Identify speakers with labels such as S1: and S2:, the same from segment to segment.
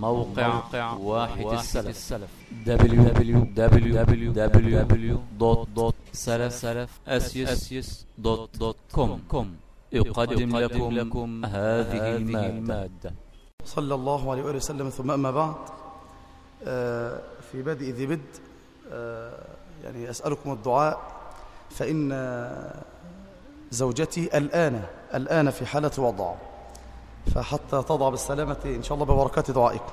S1: موقع واحد السلف. www.salaf-asys.com يقدم لكم هذه المادة.
S2: صلى الله عليه وآله وسلم ثم أما بعد آه، في بدء ذي بد آه، يعني أسألكم الدعاء فإن زوجتي الآن الآن في حالة وضع. فحتى تضع بالسلامة إن شاء الله ببركات دعائكم.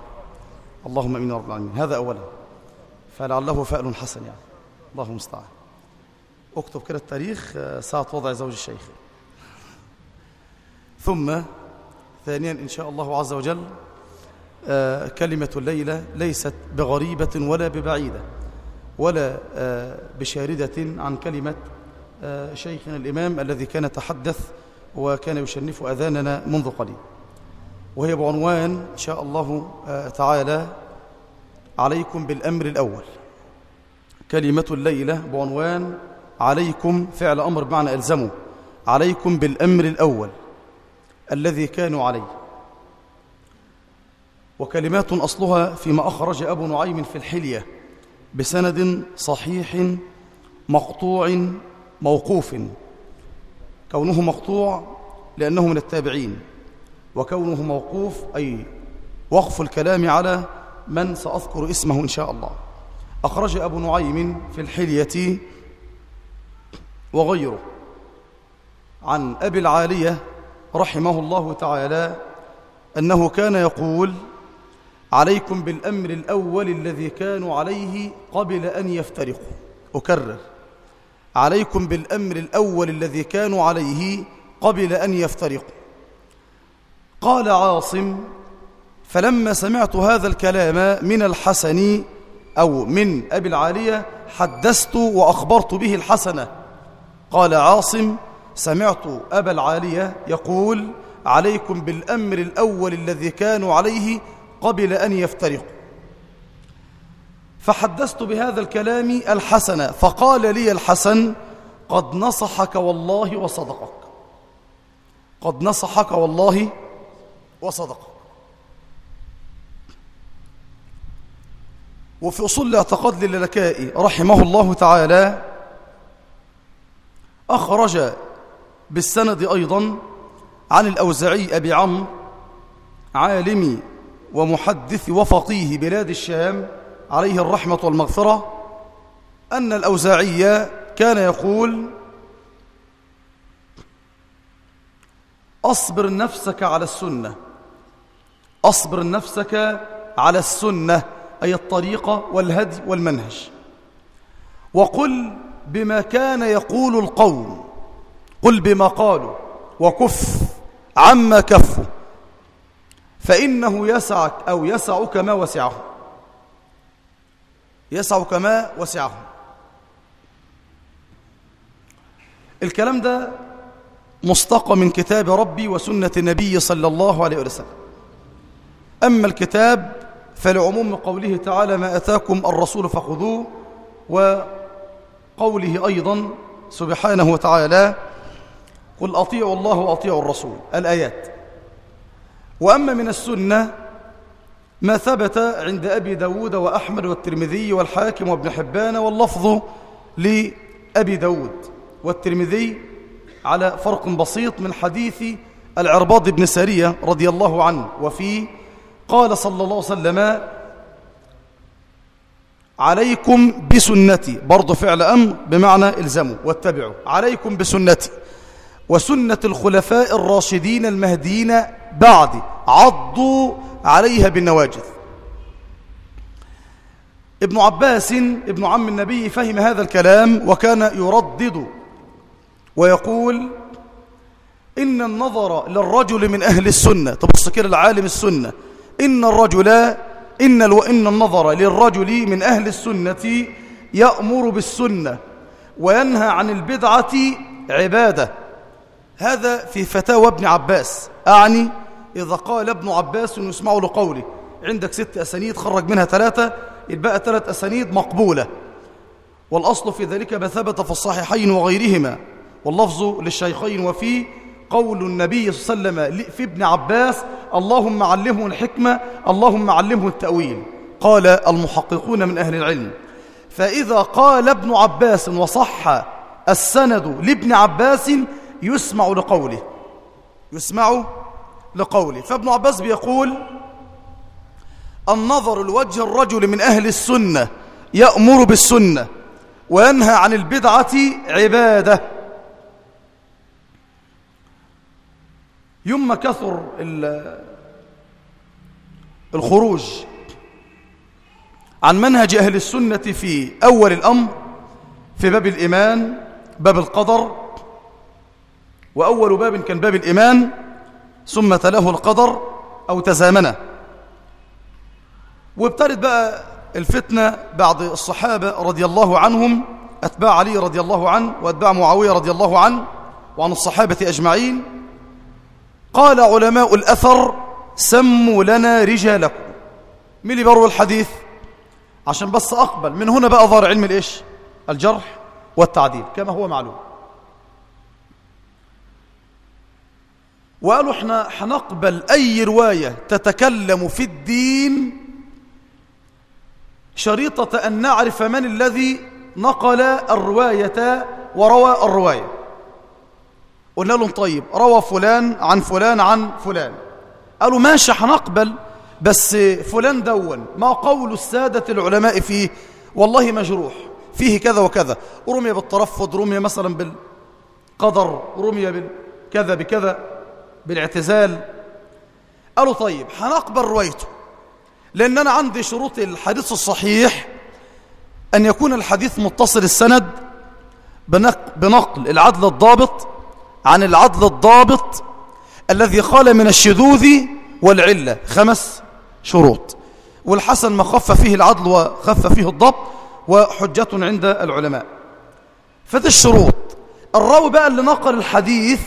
S2: اللهم أمين رب العالمين. هذا أولا. فلعله فأل حسن يعني. الله المستعان أكتب كده التاريخ آه، ساعة وضع زوج الشيخ. ثم ثانيا إن شاء الله عز وجل آه، كلمة الليلة ليست بغريبة ولا ببعيدة ولا آه، بشاردة عن كلمة شيخنا الإمام الذي كان يتحدث وكان يشنف أذاننا منذ قليل. وهي بعنوان إن شاء الله آه، تعالى عليكم بالأمر الأول. كلمة الليلة بعنوان عليكم فعل أمر بمعنى ألزموا. عليكم بالأمر الأول الذي كانوا عليه. وكلمات أصلها فيما أخرج أبو نعيم في الحلية بسند صحيح مقطوع موقوف. كونه مقطوع لأنه من التابعين. وكونه موقوف أي وقف الكلام على من سأذكر اسمه إن شاء الله. أخرج أبو نعيم في الحلية وغيره عن أبي العالية رحمه الله تعالى أنه كان يقول عليكم بالأمر الأول الذي كانوا عليه قبل أن يفترقوا. أكرر عليكم بالأمر الأول الذي كانوا عليه قبل أن يفترقوا. قال عاصم فلما سمعت هذا الكلام من الحسن أو من أبي العالية حدثت وأخبرت به الحسنة. قال عاصم سمعت أبا العالية يقول عليكم بالأمر الأول الذي كانوا عليه قبل أن يفترقوا فحدثت بهذا الكلام الحسن فقال لي الحسن قد نصحك والله وصدقك قد نصحك والله وصدقك وفي أصول الاعتقاد للكائي رحمه الله تعالى أخرج بالسند أيضا عن الأوزعي أبي عمرو عالم ومحدث وفقيه بلاد الشام عليه الرحمة والمغفرة أن الأوزاعي كان يقول أصبر نفسك على السنة أصبر نفسك على السنة أي الطريقة والهدي والمنهج. وقل بما كان يقول القوم. قل بما قالوا. وكف عما كفوا. فإنه يسعك أو يسعك ما وسعه يسعك ما وسعه الكلام ده مستقى من كتاب ربي وسنة النبي صلى الله عليه وسلم. أما الكتاب فلعموم قوله تعالى ما أتاكم الرسول فخذوه وقوله أيضا سبحانه وتعالى قل أطيعوا الله وأطيعوا الرسول الآيات. وأما من السنة ما ثبت عند أبي داود وأحمد والترمذي والحاكم وابن حبان واللفظ لأبي داود. والترمذي على فرق بسيط من حديث العرباض بن سارية رضي الله عنه وفيه قال صلى الله عليه وسلم عليكم بسنتي. برضو فعل أمر بمعنى إلزموا واتبعوا. عليكم بسنتي. وسنة الخلفاء الراشدين المهديين بعد عضوا عليها بالنواجذ. ابن عباس ابن عم النبي فهم هذا الكلام وكان يردد ويقول إن النظر للرجل من أهل السنة. تبص كده العالم السنة. إن الرجل إن, ألو إن النظر للرجل من أهل السنة يأمر بالسنة وينهى عن البدعة عبادة. هذا في فتاوى ابن عباس. أعني إذا قال ابن عباس يسمع له قوله عندك ست أسانيد خرج منها ثلاثة يبقى ثلاث أسانيد مقبولة. والأصل في ذلك ما ثبت في الصحيحين وغيرهما. واللفظ للشيخين وفيه قول النبي صلى الله عليه وسلم في ابن عباس اللهم علمه الحكمة اللهم علمه التأويل. قال المحققون من أهل العلم فإذا قال ابن عباس وصح السند لابن عباس يسمع لقوله. يسمع لقوله. فابن عباس بيقول النظر لوجه الرجل من أهل السنة يأمر بالسنة وينهى عن البدعة عبادة. يوم كثر الخروج عن منهج أهل السنة في أول الأمر في باب الإيمان باب القدر. وأول باب كان باب الإيمان ثم تلاه القدر أو تزامنه. وابتدت بقى الفتنة بعد الصحابة رضي الله عنهم أتباع علي رضي الله عنه وأتباع معاوية رضي الله عنه وعن الصحابة أجمعين. قال علماء الأثر سموا لنا رجالكم. مين اللي بيروي الحديث؟ عشان بس أقبل. من هنا بقى ظهر علم الإيش؟ الجرح والتعديل كما هو معلوم. وقالوا إحنا حنقبل أي رواية تتكلم في الدين شريطة أن نعرف من الذي نقل الرواية وروى الرواية. قلنا لهم طيب روى فلان عن فلان عن فلان. قالوا ماشي حنقبل. بس فلان دون ما قول السادة العلماء فيه؟ والله مجروح فيه كذا وكذا. رمي بالترفض رمي مثلا بالقدر رمي بالكذا بكذا بالاعتزال. قالوا طيب حنقبل روايته. لأن أنا عندي شروط الحديث الصحيح أن يكون الحديث متصل السند بنقل العدل الضابط عن العدل الضابط الذي قال من الشذوذ والعلة. خمس شروط. والحسن ما خف فيه العدل وخف فيه الضبط وحجة عند العلماء. فدي الشروط. الراوي بقى اللي نقل الحديث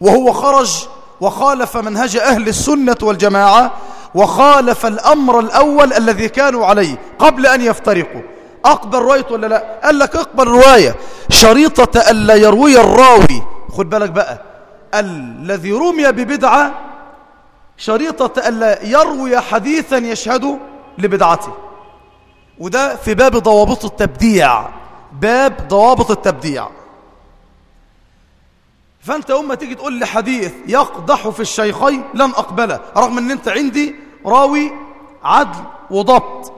S2: وهو خرج وخالف منهج أهل السنة والجماعة وخالف الأمر الأول الذي كانوا عليه قبل أن يفترقوا. أقبل روايته ولا لا؟ قال لك اقبل رواية. شريطة ألا يروي الراوي خد بالك بقى. الذي رمي ببدعة شريطة ألا يروي حديثا يشهد لبدعته. وده في باب ضوابط التبديع. باب ضوابط التبديع. فأنت أما تيجي تقول لي حديث يقدح في الشيخين لن أقبله رغم أن أنت عندي راوي عدل وضبط.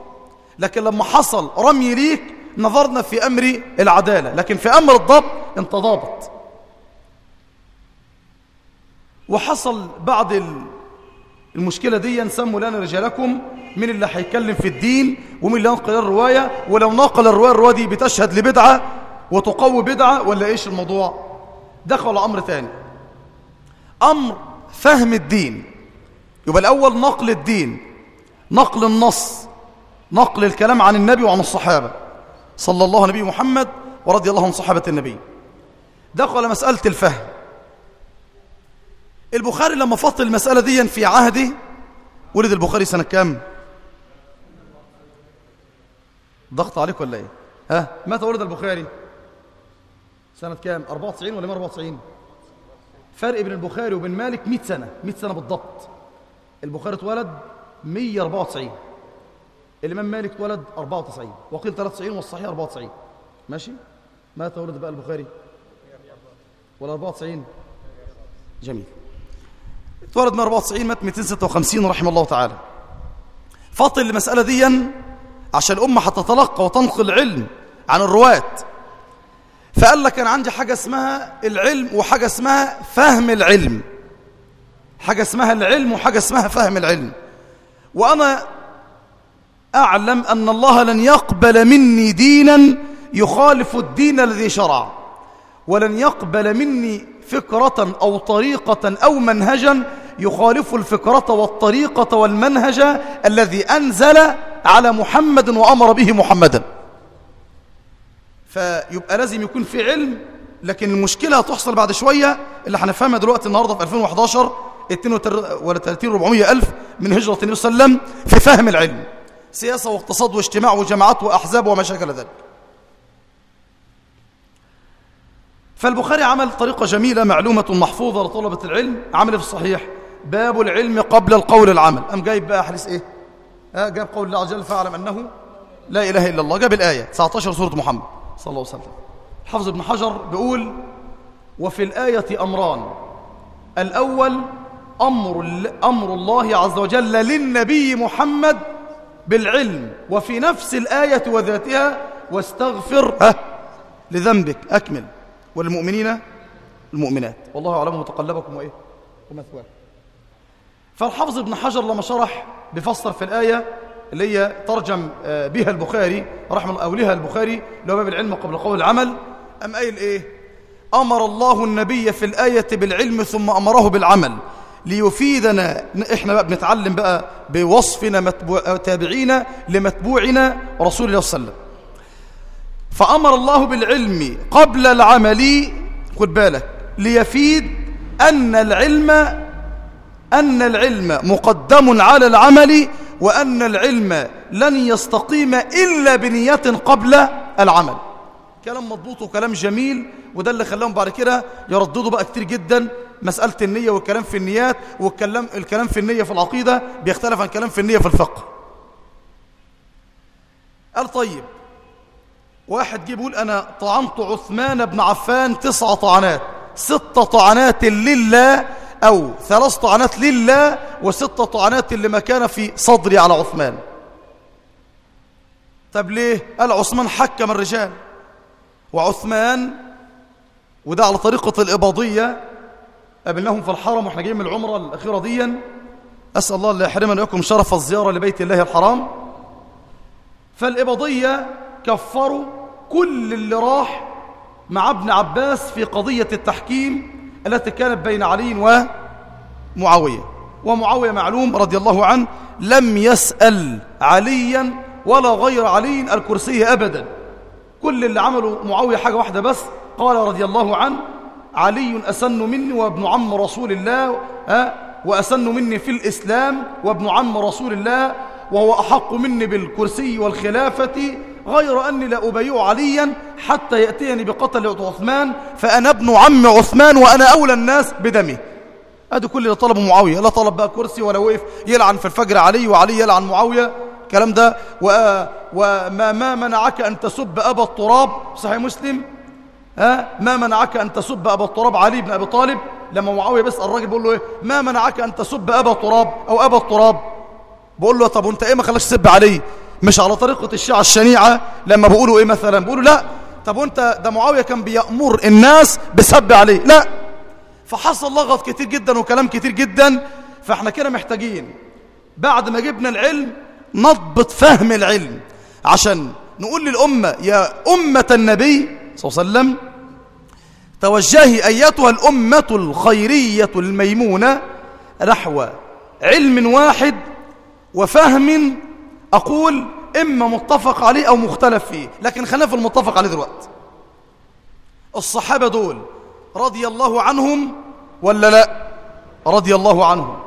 S2: لكن لما حصل رمي ليك نظرنا في أمر العدالة. لكن في أمر الضبط أنت ضابط. وحصل بعد المشكلة دي نسموا لنا رجالكم من اللي هيتكلم في الدين ومن اللي نقل الرواية ولو نقل الرواية الرواية دي بتشهد لبدعة وتقوي بدعة ولا إيش الموضوع؟ دخل أمر ثاني أمر فهم الدين. يبقى الأول نقل الدين نقل النص نقل الكلام عن النبي وعن الصحابة. صلى الله عليه محمد ورضي الله عن صحابة النبي. دخل مسألة الفهم. البخاري لما فصل المسألة دي في عهده ولد البخاري سنة كام؟ ضغط عليك ولا إيه؟ ها؟ متى ولد البخاري سنة كام؟ 94 ولا 194 فرق بين البخاري وبين مالك 100 سنة 100 سنة بالضبط. البخاري اتولد 194 الإمام مالك اتولد 94 وقيل 93 والصحيح 94 ماشي؟ متى ولد بقى البخاري. ولا 94 جميل. اتولد من 94 مات 256 رحمه الله تعالى. فاطل المسألة دي عشان الأمة هتتلقى وتنقل علم عن الرواة. فقال لك أنا عندي حاجة اسمها العلم وحاجة اسمها فهم العلم. حاجة اسمها العلم وحاجة اسمها فهم العلم. وأنا أعلم أن الله لن يقبل مني دينا يخالف الدين الذي شرع ولن يقبل مني فكرة أو طريقة أو منهجا يخالف الفكرة والطريقة والمنهج الذي أنزل على محمد وأمر به محمدا. فيبقى لازم يكون في علم لكن المشكلة هتحصل بعد شوية اللي هنفهمها دلوقتي النهاردة في 2011 32 400 ألف من هجرة النبي صلى الله عليه وسلم في فهم العلم. سياسة واقتصاد واجتماع وجماعات وأحزاب وما شاكل ذلك. فالبخاري عمل طريقة جميلة معلومة محفوظة لطلبة العلم. عمل في الصحيح؟ باب العلم قبل القول العمل. أم جايب بقى حديث إيه؟ آه جاب قول الله عز وجل فاعلم أنه لا إله إلا الله. جاب الآية 19 سورة محمد صلى الله عليه وسلم. حافظ ابن حجر بيقول وفي الآية أمران. الأول أمر, أمر الله عز وجل للنبي محمد بالعلم وفي نفس الآية وذاتها واستغفر لذنبك أكمل. والمؤمنين المؤمنات. والله أعلم متقلبكم وإيه؟ ومثواكم. فالحافظ ابن حجر لما شرح بفسر في الآية اللي هي ترجم بها البخاري رحمه الله أو لها البخاري لو باب العلم قبل قول العمل أم قايل إيه؟ أمر الله النبي في الآية بالعلم ثم أمره بالعمل ليفيدنا. إحنا بقى بنتعلم بقى بوصفنا متبوع تابعين لمتبوعنا رسول الله صلى الله عليه وسلم. فأمر الله بالعلم قبل العمل. خد بالك ليفيد أن العلم أن العلم مقدم على العمل وأن العلم لن يستقيم إلا بنية قبل العمل. كلام مضبوط وكلام جميل وده اللي خلاهم بعد كده يرددوا بقى كتير جدا. مسألة النية والكلام في النيات والكلام الكلام في النية في العقيدة بيختلف عن كلام في النية في الفقه. قال طيب واحد جه بيقول أنا طعنت عثمان بن عفان تسع طعنات ست طعنات لله أو ثلاث طعنات لله وست طعنات لما كان في صدري على عثمان. طب ليه؟ قال عثمان حكم الرجال وعثمان وده على طريقة الإباضية قابلناهم في الحرم وإحنا جايين من العمرة الأخيرة ديا أسأل الله اللي يحرمنا لكم شرف الزيارة لبيت الله الحرام. فالإباضية كفروا كل اللي راح مع ابن عباس في قضية التحكيم التي كانت بين علي ومعاوية ومعاوية معلوم رضي الله عنه لم يسأل عليا ولا غير علي الكرسي أبدا. كل اللي عملوا معاوية حاجة واحدة بس. قال رضي الله عنه علي أسن مني وابن عم رسول الله وأسن مني في الإسلام وابن عم رسول الله وهو أحق مني بالكرسي والخلافة غير أني لا أبيع عليا حتى يأتيني بقتل عثمان فأنا ابن عم عثمان وأنا أولى الناس بدمه هذا كل اللي طلبه معاوية لا طلب بقى كرسي ولا وقف يلعن في الفجر علي وعلي يلعن معاوية. الكلام ده. وما ما منعك أن تسب أبا التراب صحيح مسلم؟ ها؟ ما منعك أن تسب أبا التراب علي بن أبي طالب؟ لما معاوية بيسأل الراجل بيقول له إيه؟ ما منعك أن تسب أبا التراب أو أبا التراب بقول له طب وأنت إيه ما خلاش تسب علي؟ مش على طريقة الشيعة الشنيعة لما بيقولوا إيه مثلا؟ بيقولوا لا. طب وأنت ده معاوية كان بيأمر الناس بسب عليه. لا. فحصل لغط كتير جدا وكلام كتير جدا. فإحنا كده محتاجين بعد ما جبنا العلم نضبط فهم العلم. عشان نقول للأمة يا أمة النبي صلى الله عليه وسلم توجهي أيتها الأمة الخيرية الميمونة نحو علم واحد وفهم أقول إما متفق عليه أو مختلف فيه لكن خلينا المتفق عليه دلوقتي. الصحابة دول رضي الله عنهم ولا لا؟ رضي الله عنهم.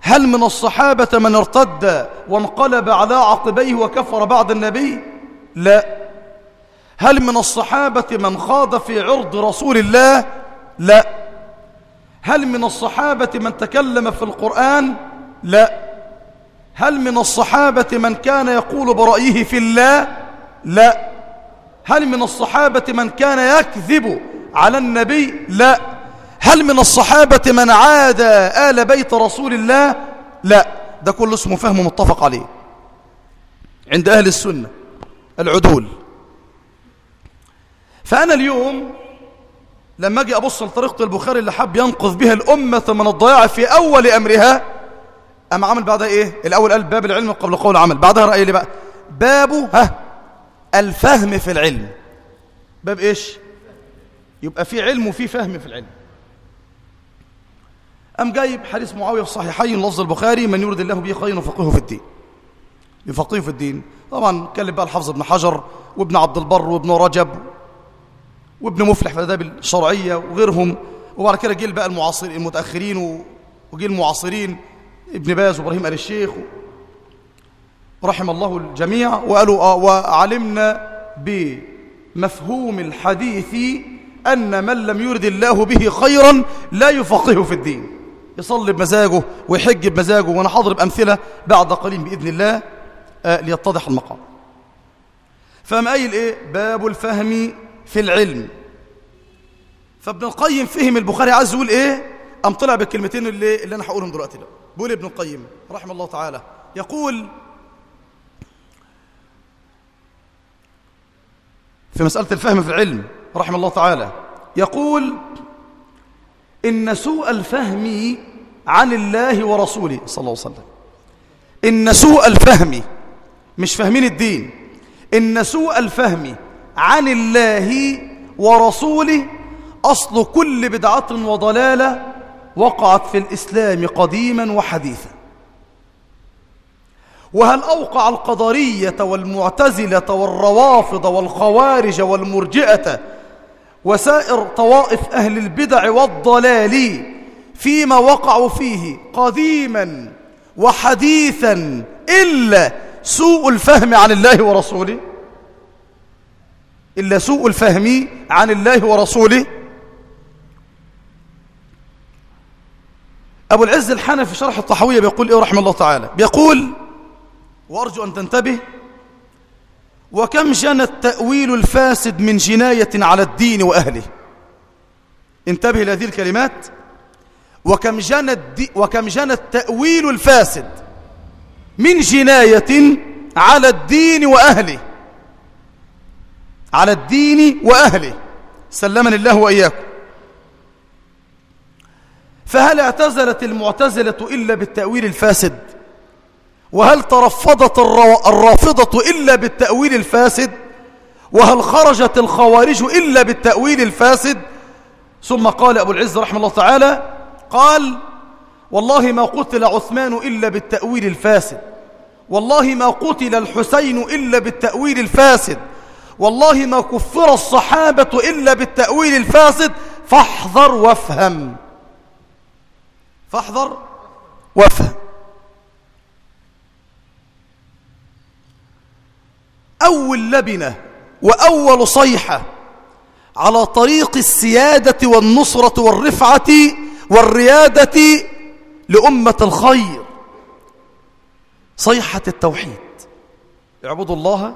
S2: هل من الصحابة من ارتد وانقلب على عقبيه وكفر بعد النبي؟ لا. هل من الصحابة من خاض في عرض رسول الله؟ لا. هل من الصحابة من تكلم في القرآن؟ لا. هل من الصحابة من كان يقول برأيه في الله؟ لا. هل من الصحابة من كان يكذب على النبي؟ لا. هل من الصحابة من عاد آل بيت رسول الله؟ لا. ده كله اسمه فهم متفق عليه. عند أهل السنة العدول. فأنا اليوم لما أجي أبص لطريقة البخاري اللي حب ينقذ بها الأمة من الضياع في أول أمرها أما عمل بعدها إيه؟ الأول قال باب العلم قبل قول العمل بعدها رأي لي بقى. بابه ها الفهم في العلم. باب إيش؟ يبقى في علم وفي فهم في العلم. أم جايب حديث معاوية في الصحيحين لفظ البخاري من يرد الله به خير فقهه في الدين. يفقهه في الدين. طبعا كلم بقى الحافظ ابن حجر وابن عبد البر وابن رجب وابن مفلح في الأداب الشرعية وغيرهم. وبعد كده جيل بقى المعاصرين المتأخرين وجيل المعاصرين. ابن باز وابراهيم آل الشيخ رحم الله الجميع وقالوا آه وعلمنا بمفهوم الحديث أن من لم يرد الله به خيرا لا يفقهه في الدين. يصلي بمزاجه ويحج بمزاجه وأنا حاضر بأمثلة بعد قليل بإذن الله آه ليتضح المقام. فما قايل إيه باب الفهم في العلم. فابن القيم فهم البخاري عايز يقول إيه؟ أم طلع بالكلمتين اللي, اللي أنا هقولهم دلوقتي ده. بيقول ابن القيم رحمه الله تعالى. يقول في مسألة الفهم في العلم رحمه الله تعالى يقول إن سوء الفهم عن الله ورسوله صلى الله عليه وسلم. إن سوء الفهم مش فاهمين الدين. إن سوء الفهم عن الله ورسوله أصل كل بدعة وضلالة وقعت في الإسلام قديما وحديثا. وهل أوقع القدرية والمعتزلة والروافض والخوارج والمرجئة وسائر طوائف أهل البدع والضلال فيما وقعوا فيه قديما وحديثا إلا سوء الفهم عن الله ورسوله؟ إلا سوء الفهم عن الله ورسوله؟ أبو العز الحنفي في شرح الطحوية بيقول إيه رحمه الله تعالى؟ بيقول وأرجو أن تنتبه وكم جنى التأويل الفاسد من جناية على الدين وأهله. انتبه لهذه الكلمات. وكم جنى, وكم جنى التأويل الفاسد من جناية على الدين وأهله. على الدين وأهله. سلمني الله وإياكم. فهل اعتزلت المعتزلة إلا بالتأويل الفاسد؟ وهل ترفضت الرافضة إلا بالتأويل الفاسد؟ وهل خرجت الخوارج إلا بالتأويل الفاسد؟ ثم قال أبو العز رحمه الله تعالى قال والله ما قتل عثمان إلا بالتأويل الفاسد. والله ما قتل الحسين إلا بالتأويل الفاسد. والله ما كفر الصحابة إلا بالتأويل الفاسد. فاحذر وافهم. فاحذر وافهم. أول لبنة وأول صيحة على طريق السيادة والنصرة والرفعة والريادة لأمة الخير. صيحة التوحيد. اعبدوا الله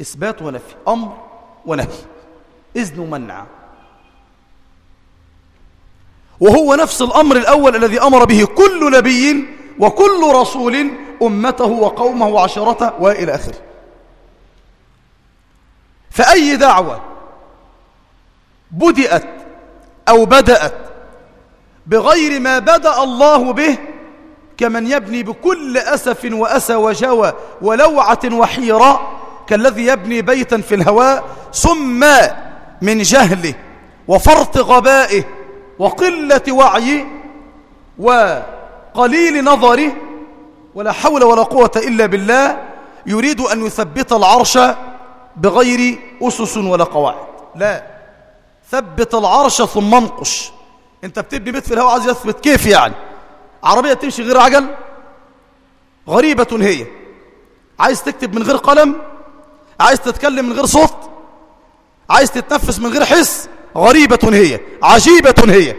S2: إثبات ونفي أمر ونهي إذن ومنع وهو نفس الأمر الأول الذي أمر به كل نبي وكل رسول أمته وقومه وعشرته وإلى آخره. فأي دعوة بدأت أو بدأت بغير ما بدأ الله به كمن يبني بكل أسف وأسى وجوى ولوعة وحيرة كالذي يبني بيتا في الهواء ثم من جهله وفرط غبائه وقلة وعيه وقليل نظره ولا حول ولا قوة إلا بالله يريد أن يثبت العرش بغير أسس ولا قواعد. لا ثبت العرش ثم انقش. أنت بتبني بيت في الهواء عايز يثبت كيف يعني؟ عربية تمشي غير عجل غريبة هي. عايز تكتب من غير قلم؟ عايز تتكلم من غير صوت؟ عايز تتنفس من غير حس؟ غريبة هي عجيبة هي.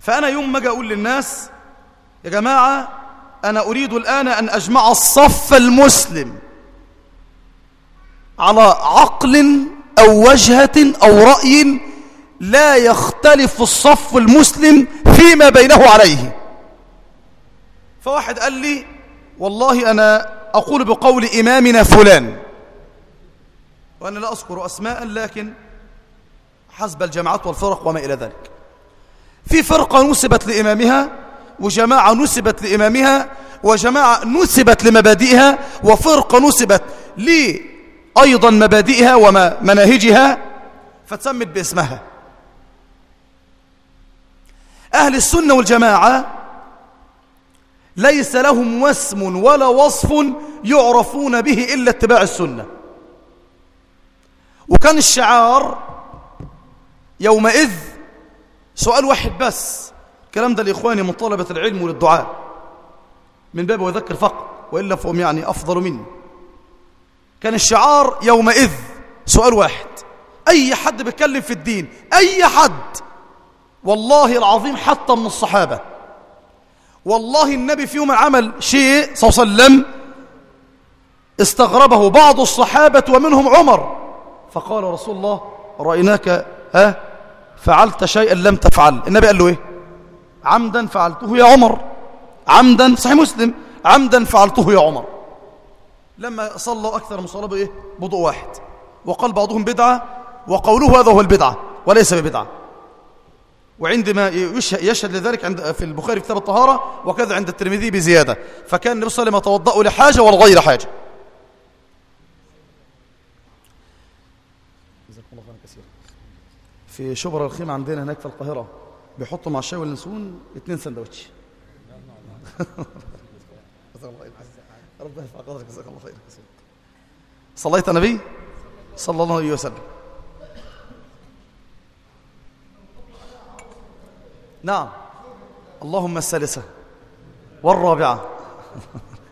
S2: فأنا يوم ما أجي أقول للناس يا جماعة أنا أريد الآن أن أجمع الصف المسلم على عقل أو وجهة أو رأي لا يختلف الصف المسلم فيما بينه عليه. فواحد قال لي والله أنا أقول بقول إمامنا فلان. وأنا لا أذكر أسماء لكن حسب الجماعات والفرق وما إلى ذلك. في فرقة نسبت لإمامها وجماعة نسبت لإمامها وجماعة نسبت لمبادئها وفرقة نسبت لي أيضا مبادئها ومناهجها فتسمت باسمها. أهل السنة والجماعة ليس لهم واسم ولا وصف يعرفون به إلا اتباع السنة. وكان الشعار يومئذ سؤال واحد بس. الكلام ده لإخواني من طلبة العلم وللدعاء. من باب وذكر فقط وإلا فهم يعني أفضل مني. كان الشعار يومئذ سؤال واحد. أي حد بيتكلم في الدين؟ أي حد؟ والله العظيم حتى من الصحابة. والله النبي في يوم عمل شيء صلى الله عليه وسلم استغربه. بعض الصحابة ومنهم عمر. فقال رسول الله رأيناك ها؟ فعلت شيئا لم تفعل. النبي قال له إيه؟ عمدا فعلته يا عمر. عمدا صحيح مسلم. عمدا فعلته يا عمر. لما صلوا أكثر من صلاة بإيه؟ بضوء واحد. وقال بعضهم بدعة وقوله هذا هو البدعة وليس ببدعة. وعندما يشهد لذلك عند في البخاري كتاب الطهارة وكذا عند الترمذي بزيادة. فكان النبي صلى الله عليه وسلم يتوضأ لحاجة ولغير حاجة. في شبرا الخيمة عندنا هناك في القاهرة. بيحطوا مع الشاي والنسون اثنين سندوتش. ربنا يرفع قدرك جزاك الله خير. صليت النبي صلى الله عليه وسلم. نعم. اللهم الثالثة والرابعة.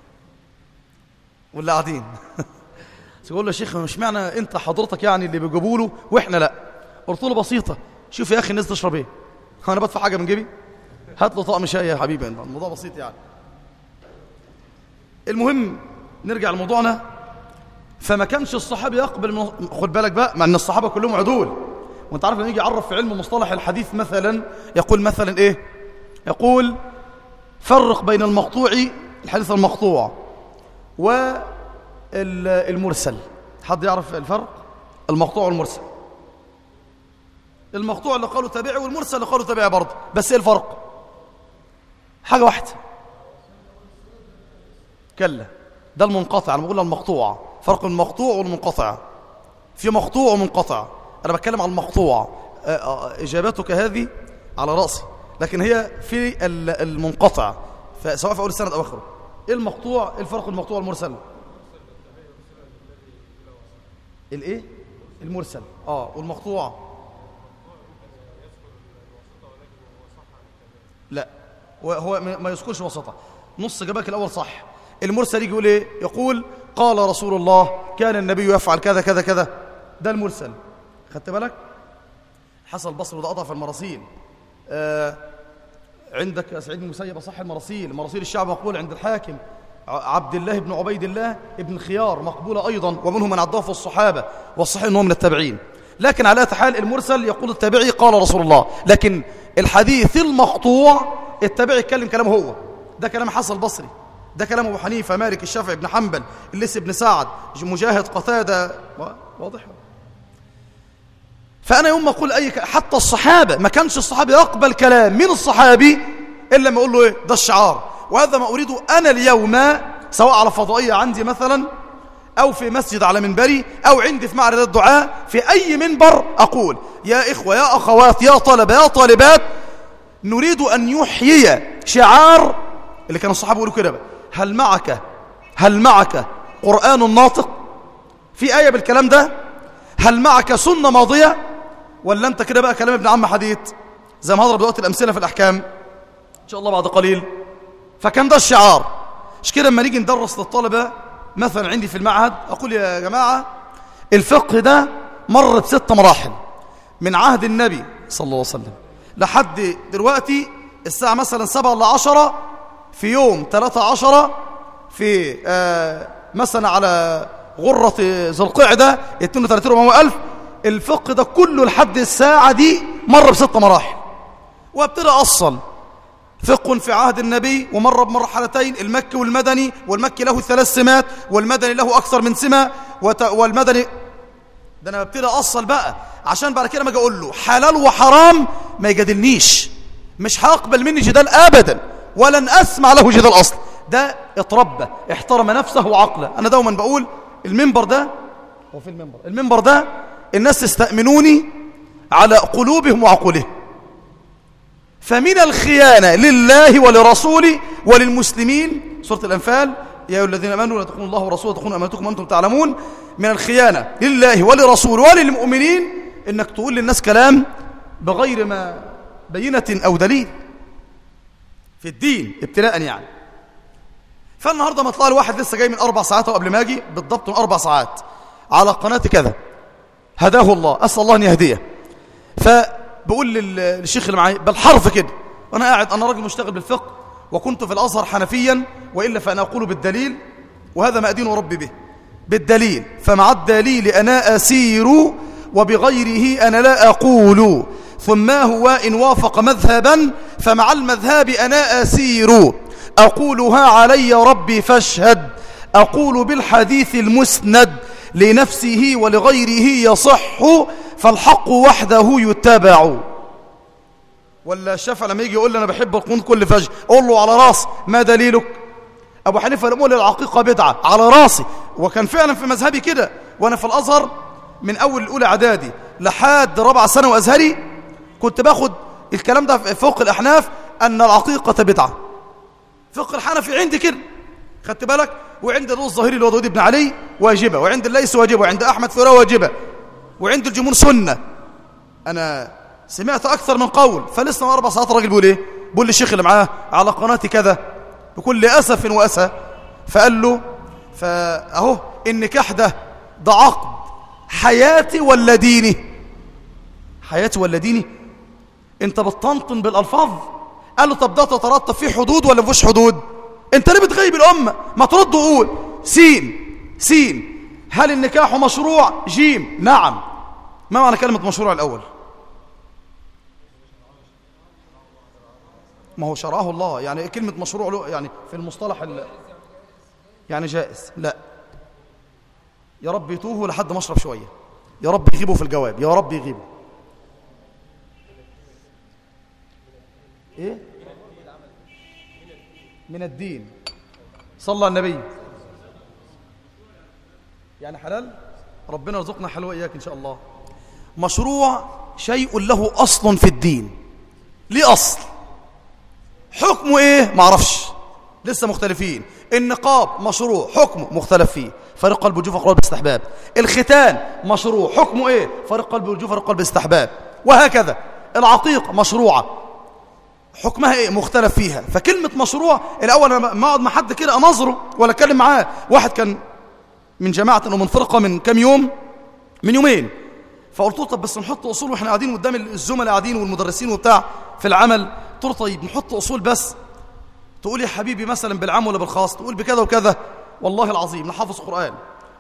S2: واللي قاعدين. تقول له يا شيخ مش معنى انت حضرتك يعني اللي بيجيبوا له وإحنا لا. له بسيطة. شوف يا أخي الناس تشرب إيه. أنا بدفع حاجة من جيبي. هات له طقم شاي يا حبيبي. الموضوع بسيط يعني. المهم نرجع لموضوعنا. فما كانش الصحابي يقبل من خد بالك بقى مع إن الصحابة كلهم عدول. وأنت عارف لما يجي يعرف في علم مصطلح الحديث مثلا يقول مثلا إيه؟ يقول فرق بين المقطوع الحديث المقطوع والمرسل حد يعرف الفرق؟ المقطوع والمرسل. المقطوع اللي قالوا تابعي والمرسل اللي قالوا تابعي برضه. بس إيه الفرق؟ حاجة واحدة. كلا. ده المنقطع. أنا بقول المقطوع فرق المقطوع والمنقطع. في مقطوع ومنقطع. أنا بتكلم عن المقطوع إجابتك هذه على رأسي. لكن هي في المنقطع. سواء في أول السنة أو آخره. إيه المقطوع؟ إيه الفرق المقطوع والمرسل؟ الإيه؟ المرسل. آه والمقطوع. لا. هو ما يذكرش وسطه نص جباك الأول صح. المرسل يجي يقول إيه؟ يقول قال رسول الله كان النبي يفعل كذا كذا كذا. ده المرسل. خدت بالك؟ حسن البصري وده اضعف المراسيل. آه عندك سعيد المسيب صح المراسيل. مراسيل الشعب مقبول عند الحاكم. عبد الله بن عبيد الله ابن خيار مقبولة أيضا ومنهم من عداه في الصحابة. والصحيح أنه من التابعين. لكن على حال المرسل يقول التابعي قال رسول الله لكن الحديث المقطوع التابعي يتكلم كلامه هو. ده كلام حسن البصري ده كلام أبو حنيفة مالك الشافعي بن حنبل الليث بن سعد مجاهد قتادة. واضح؟ فأنا يوم ما أقول أي. حتى الصحابة ما كانش الصحابي يقبل كلام من الصحابي إلا لما أقول له إيه؟ ده الشعار. وهذا ما أريده أنا اليوم سواء على فضائية عندي مثلا أو في مسجد على منبري أو عندي في معرض الدعاء في أي منبر أقول يا إخوة يا أخوات يا طلبة يا طالبات نريد أن يحيي شعار اللي كانوا الصحابة يقولوا كده هل معك؟ هل معك قرآن ناطق؟ في آية بالكلام ده؟ هل معك سنة ماضية؟ ولا أنت كده بقى كلام ابن عم حديث؟ زي ما هضرب دلوقتي الأمثلة في الأحكام. إن شاء الله بعد قليل. فكان ده الشعار. مش كده لما نيجي ندرس للطلبة مثلا عندي في المعهد أقول يا جماعة الفقه ده مر بست مراحل. من عهد النبي صلى الله عليه وسلم لحد دلوقتي الساعة مثلا سبعة إلى عشرة في يوم 13 في آه مثلا على غرة ذو القعدة 32 400 ألف الفقه ده كله لحد الساعة دي مر بست مراحل. وابتدى أصل فقه في عهد النبي ومر بمرحلتين المكي والمدني والمكي له ثلاث سمات والمدني له أكثر من سمة والمدني ده أنا ببتدي أصل بقى عشان بعد كده ما أقول له حلال وحرام ما يجادلنيش. مش هقبل مني جدال أبداً ولن أسمع له جدال أصل. ده اتربى احترم نفسه وعقله. أنا دوما بقول المنبر ده هو في المنبر؟ المنبر ده الناس تستأمنوني على قلوبهم وعقولهم. فمن الخيانة لله ولرسوله وللمسلمين. سورة الأنفال. يا أيها الذين آمنوا لا تخونوا الله ورسوله تخونوا أمانتكم وأنتم تعلمون. من الخيانة لله ولرسوله وللمؤمنين. إنك تقول للناس كلام بغير ما بينة أو دليل. في الدين ابتلاء يعني. فالنهاردة ما طلع لي واحد لسه جاي من أربع ساعات قبل ما أجي بالضبط من أربع ساعات. على قناة كذا. هداه الله. أسأل الله أن يهديه. فبقول لل- للشيخ اللي معايا بالحرف كده. وأنا قاعد أنا راجل مشتغل بالفقه وكنت في الأزهر حنفيا وإلا فأنا أقول بالدليل وهذا ما أدين ربي به. بالدليل فمع الدليل أنا أسير وبغيره أنا لا أقول. ثم هو إن وافق مذهبا فمع المذهب أنا أسير. أقولها علي ربي فاشهد. أقول بالحديث المسند لنفسه ولغيره يصح. فالحق وحده يتبع. ولا الشافعي لما يجي يقول لي أنا بحب القنوت كل فجر أقول له على رأس ما دليلك؟ أبو حنيفة يقول العقيقة بدعة على رأسي. وكان فعلا في مذهبي كده وأنا في الأزهر من أول الاولى إعدادي لحد رابعة ثانوي أزهري كنت باخد الكلام ده في فوق الأحناف أن العقيقة بدعة. فقه الحنفي عندي كده. خدت بالك؟ وعند الرؤوس الظاهري اللي هو داود بن علي واجبة. وعند الليث واجبة. وعند أحمد فراء واجبة. وعند الجمهور سنة. أنا سمعت أكثر من قول فلسنا أربع ساعات الراجل بيقول إيه؟ بيقول للشيخ اللي معاه على قناه كذا. بكل أسف وأسى. فقال له فأهو النكاح ده ده عقد. حياتي ولا ديني؟ حياتي ولا ديني؟ أنت بتطنطن بالألفاظ؟ قال له طب ده تترتب فيه حدود ولا مفيش حدود؟ أنت ليه بتغيب الأمة؟ ما ترد وقول. سين. سين. هل النكاح مشروع؟ جيم. نعم. ما معنى كلمة مشروع الأول؟ ما هو شرعه الله. يعني كلمة مشروع له يعني في المصطلح ال- يعني جائز. لا. يا رب يتوهوا لحد ما أشرب شوية. يا رب يغيبوا في الجواب. يا رب يغيبوا. إيه؟ من الدين. صلى النبي. يعني حلال؟ ربنا يرزقنا حلوة إياك إن شاء الله. مشروع شيء له أصل في الدين. ليه أصل؟ حكمه إيه؟ معرفش لسه مختلفين. النقاب مشروع حكمه مختلف فيه. فريق قلب وجوه فريق قلب استحباب. الختان مشروع حكمه إيه؟ فريق قلب وجوه فريق قلب استحباب. وهكذا. العقيقة مشروعة. حكمها إيه؟ مختلف فيها. فكلمة مشروع الأول أنا ما أقعد مع حد كده انظره ولا أتكلم معاه. واحد كان من جماعة أو من فرقة من كام يوم؟ من يومين. فقلت له طب بس نحط أصول وإحنا قاعدين قدام الزملاء قاعدين والمدرسين وبتاع في العمل. قلت له طيب نحط أصول بس. تقول يا حبيبي مثلا بالعام ولا بالخاص؟ تقول بكذا وكذا. والله العظيم لا حافظ قرآن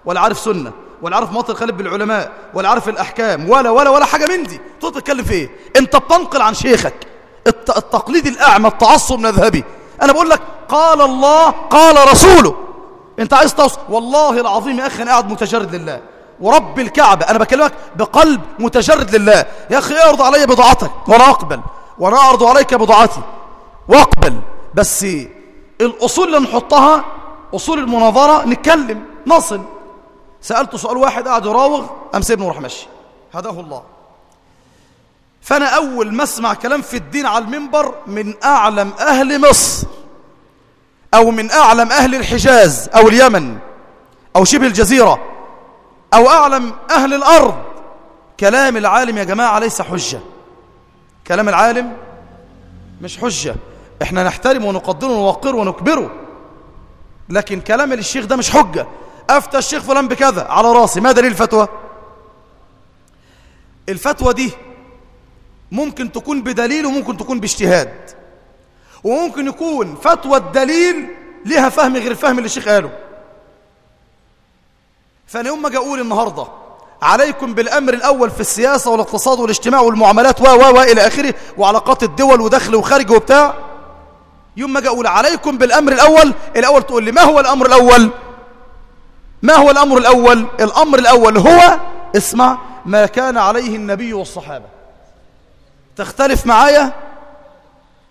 S2: ولا عارف سنة ولا عارف مواطن الخالف بالعلماء ولا عارف الأحكام ولا ولا ولا حاجة من دي. تقول تتكلم في إيه؟ أنت بتنقل عن شيخك. الت- التقليد الأعمى التعصب مذهبي أنا بقول لك قال الله قال رسوله. أنت عايز توصل والله العظيم يا أخي أنا قاعد متجرد لله. ورب الكعبة. أنا بكلمك بقلب متجرد لله. يا أخي اعرض علي بضاعتك وأنا أقبل وأنا أعرض عليك بضاعتي واقبل. بس الأصول اللي نحطها أصول المناظرة نتكلم نصل. سألته سؤال واحد قاعد يراوغ أم سيبني وراح ماشي هداه الله. فأنا أول ما أسمع كلام في الدين على المنبر من أعلم أهل مصر أو من أعلم أهل الحجاز أو اليمن أو شبه الجزيرة أو أعلم أهل الأرض. كلام العالم يا جماعة ليس حجة. كلام العالم مش حجة. إحنا نحترمه ونقدره ونوقره ونكبره لكن كلام الشيخ ده مش حجة. أفتى الشيخ فلان بكذا على راسي. ما دليل الفتوى؟ الفتوى دي ممكن تكون بدليل وممكن تكون باجتهاد. وممكن يكون فتوى الدليل لها فهم غير الفهم اللي الشيخ قاله. فأنا يوم ما أجي أقول النهاردة عليكم بالأمر الأول في السياسة والاقتصاد والاجتماع والمعاملات و و و إلى آخره وعلاقات الدول ودخل وخارج وبتاع يوم ما أجي أقول عليكم بالأمر الأول الأول تقول لي ما هو الأمر الأول؟ ما هو الأمر الأول؟ الأمر الأول هو اسمع ما كان عليه النبي والصحابة. تختلف معايا؟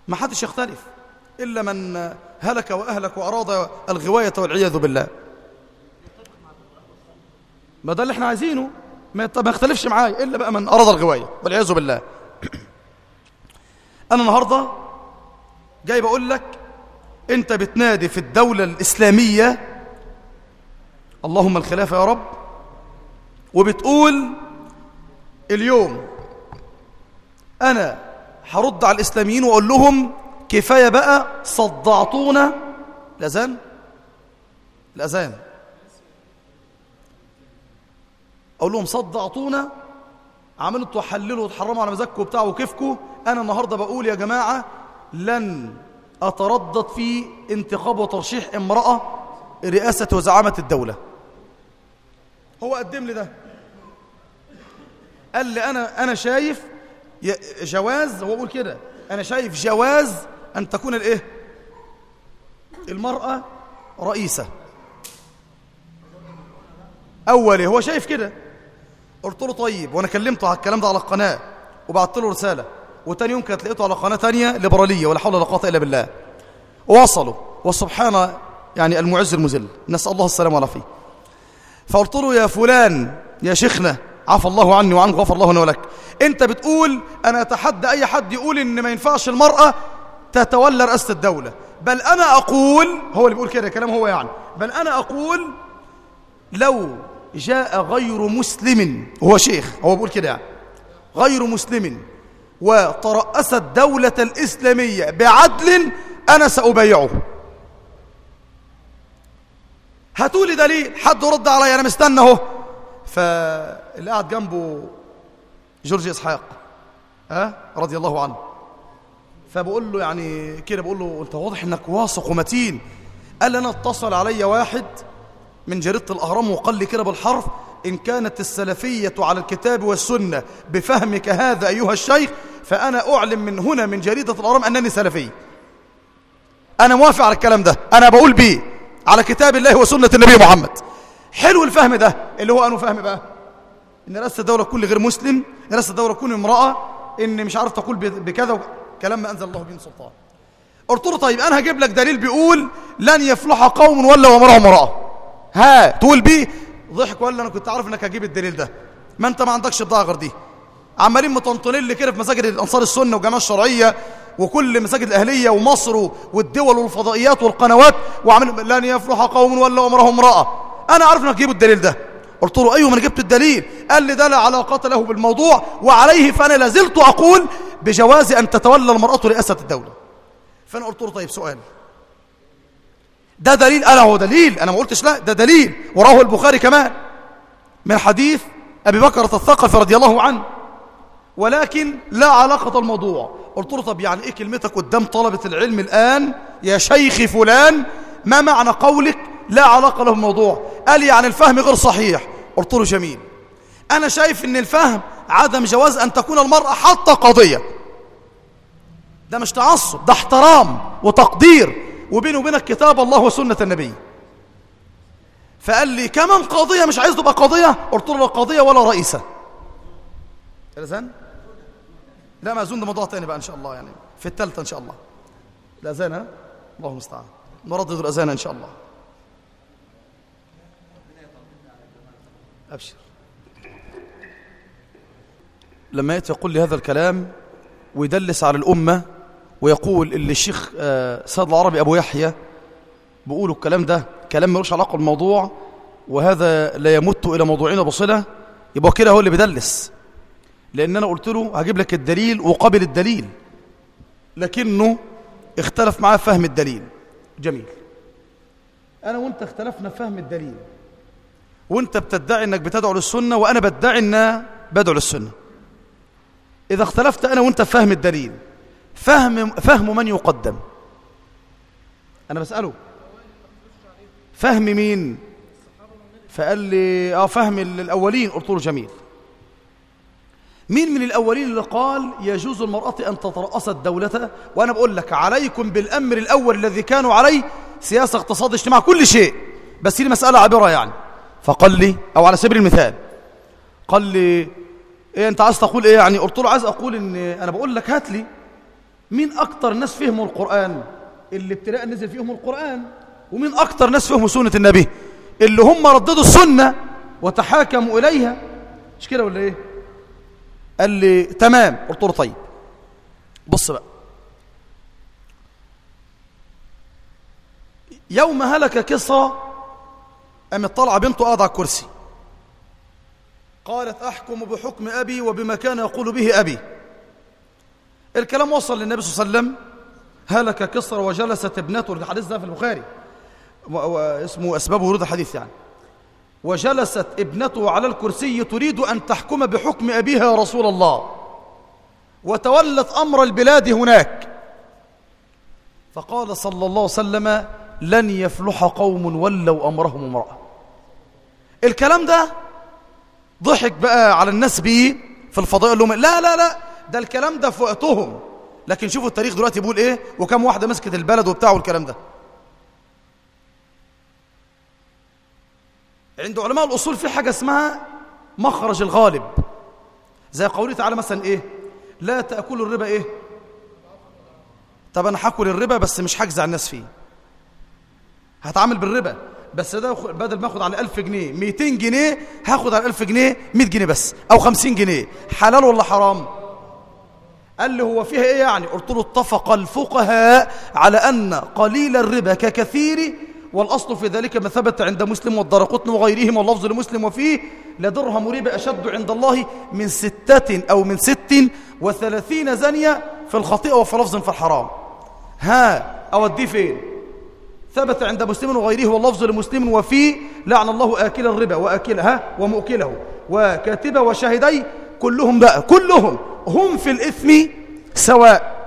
S2: ما حدش يختلف إلا من هلك وأهلك وأراد الغواية والعياذ بالله. ما ده اللي إحنا عايزينه. ما يختلفش معايا إلا بقى من أراد الغواية. والعياذ بالله. أنا النهاردة جاي بقول لك أنت بتنادي في الدولة الإسلامية اللهم الخلافة يا رب وبتقول اليوم أنا هرد على الإسلاميين وأقول لهم كفاية بقى صدعتونا. الأذان الأذان أقول لهم صدعتونا عمالين تحللوا وتحرموا على مزاجكم وبتاع وكيفكم. أنا النهارده بقول يا جماعة لن أتردد في انتخاب وترشيح امرأة رئاسة وزعامة الدولة. هو قدم لي ده. قال لي أنا أنا شايف جواز هو بيقول كده أنا شايف جواز أن تكون الإيه؟ المرأة رئيسة. أولي هو شايف كده. قلت له طيب وأنا كلمته على الكلام ده على القناة وبعت له رسالة. وتاني يوم كانت لقيته على قناة تانية ليبرالية ولا حول ولا قوة إلا بالله. ووصلوا وسبحان يعني المعز المذل. نسأل الله السلامه والعافية. فقلت له يا فلان يا شيخنا عفى الله عني وعنك وغفر الله لنا ولك. أنت بتقول أنا أتحدى أي حد يقول إن ما ينفعش المرأة تتولى رئاسة الدولة. بل أنا أقول هو اللي بيقول كده كلام هو يعني. بل أنا أقول لو جاء غير مسلم هو شيخ هو بيقول كده غير مسلم وترأس الدولة الإسلامية بعدل أنا سأبايعه. هاتوا لي دليل حد رد عليا أنا مستنى اهو فاللي قاعد جنبه جورج إسحاق ها رضي الله عنه. فبقول له يعني كده بقول له أنت واضح إنك واثق ومتين. قال أنا اتصل علي واحد من جريدة الأهرام وقال لي كده بالحرف إن كانت السلفية على الكتاب والسنة بفهمك هذا أيها الشيخ فأنا أعلم من هنا من جريدة الأهرام أنني سلفي. أنا موافق على الكلام ده. أنا بقول بيه على كتاب الله وسنة النبي محمد. حلو الفهم ده. اللي هو أنه فهم بقى. إن رئاسة الدولة كل غير مسلم رئاسة الدولة تكون امرأة إن مش عارف تقول بكذا كلام ما أنزل الله به سلطان. قلت له طيب أنا هجيب لك دليل بيقول لن يفلح قوم ولا وامرهم امرأة ها تقول بيه ضحك ولا أنا كنت عارف إنك هجيب الدليل ده. ما أنت ما عندكش غير دي. عمالين مطنطنين لي كده في مساجد الأنصار السنة والجماعه الشرعية وكل مساجد الأهلية ومصر والدول والفضائيات والقنوات وعمل لن يفلح قوم ولا امرهم امرأة. أنا عارف إنك تجيب الدليل ده. قلت له أيوه ما أنا جبت الدليل. قال لي ده لا علاقه له بالموضوع وعليه فأنا لازلت أقول بجواز أن تتولى المرأة رئاسة الدولة. فأنا قلت له طيب سؤال. ده دليل أنا هو دليل؟ أنا ما قلتش لا ده دليل. وراه البخاري كمان من حديث أبي بكرة الثقفي رضي الله عنه. ولكن لا علاقة الموضوع قلت له طب يعني إيه كلمتك قدام طلبة العلم الآن؟ يا شيخ فلان ما معنى قولك لا علاقة له الموضوع قال يعني الفهم غير صحيح. قلت له جميل. أنا شايف أن الفهم عدم جواز أن تكون المرأة حتى قضية ده مش تعصب ده احترام وتقدير. وبينه وبينك كتاب الله وسنة النبي. فقال لي كمان قضية مش عايز تبقى قضية؟ قلت له لا قضية ولا رئيسة. الأذان لا مأذون ده موضوع تاني بقى إن شاء الله يعني في الثالثة إن شاء الله. الأذان ها؟ الله المستعان. نردد الأذان إن شاء الله. أبشر. لما يأتي يقول لي هذا الكلام ويدلس على الأمة ويقول اللي الشيخ سيد العربي أبو يحيى بيقولوا الكلام ده كلام ملوش علاقة بالموضوع وهذا لا يمت إلى موضوعنا بصلة يبقى كده هو اللي بيدلس. لأن أنا قلت له هجيب لك الدليل وقابل الدليل لكنه اختلف معاه فهم الدليل. جميل. أنا وأنت اختلفنا فهم الدليل. وأنت بتدعي أنك بتدعو للسنة وأنا بدعي أن بدعو للسنة. إذا اختلفت أنا وأنت فهم الدليل. فهم فهم من يقدم؟ أنا بسأله. فهم مين؟ فقال لي آه فهم الأولين. قلت له جميل. مين من الأولين اللي قال يجوز المرأة أن تترأس الدولة؟ وأنا بقول لك عليكم بالأمر الأول الذي كانوا عليه سياسة اقتصاد اجتماع كل شيء. بس هي مسألة عابره يعني. فقال لي أو على سبيل المثال قال لي إيه أنت عايز تقول إيه يعني؟ قلت له عايز أقول إن أنا بقول لك هات لي مين أكتر ناس فهموا القرآن؟ اللي ابتلاء نزل فيهم القرآن. ومين أكتر ناس فهموا سنة النبي؟ اللي هم رددوا السنة وتحاكموا إليها. مش كده ولا إيه؟ قال لي تمام. قلت له طيب. بص بقى. يوم هلك كسرى قامت طالعة بنته قاعدة على الكرسي. قالت أحكم بحكم أبي وبما كان يقول به أبي. الكلام وصل للنبي صلى الله عليه وسلم. هلك كسرى وجلست ابنته الحديث ده في البخاري. واسمه أسباب ورود الحديث يعني. وجلست ابنته على الكرسي تريد أن تحكم بحكم أبيها رسول الله. وتولت أمر البلاد هناك. فقال صلى الله عليه وسلم لن يفلح قوم ولوا أمرهم امرأة. الكلام ده ضحك بقى على الناس بيه في الفضائل لهم لا لا لا. ده الكلام ده في وقتهم لكن شوفوا التاريخ دلوقتي بيقول إيه؟ وكم واحدة مسكت البلد وبتاع والكلام ده. عند علماء الأصول في حاجة اسمها مخرج الغالب. زي قوله تعالى مثلا إيه؟ لا تأكلوا الربا إيه؟ طب أنا هاكل الربا بس مش هجزع الناس فيه. هتعامل بالربا. بس ده بدل ما آخد على 1000 جنيه 200 جنيه هاخد على 1000 جنيه 100 جنيه بس أو 50 جنيه. حلال ولا حرام؟ قال لي هو فيها إيه يعني؟ قلت له اتفق الفقهاء على أن قليل الربا ككثير والأصل في ذلك ما ثبت عند مسلم والدرقطن وغيرهم واللفظ لمسلم وفيه لدرهم ربا أشد عند الله من ستة أو من ست وثلاثين زانية في الخطيئة وفي لفظ في الحرام. ها أوديه فين؟ ثبت عند مسلم وغيره واللفظ لمسلم وفيه لعن الله آكل الربا وآكلها ومؤكله وكاتبه وشاهدي كلهم بقى كلهم هم في الإثم سواء.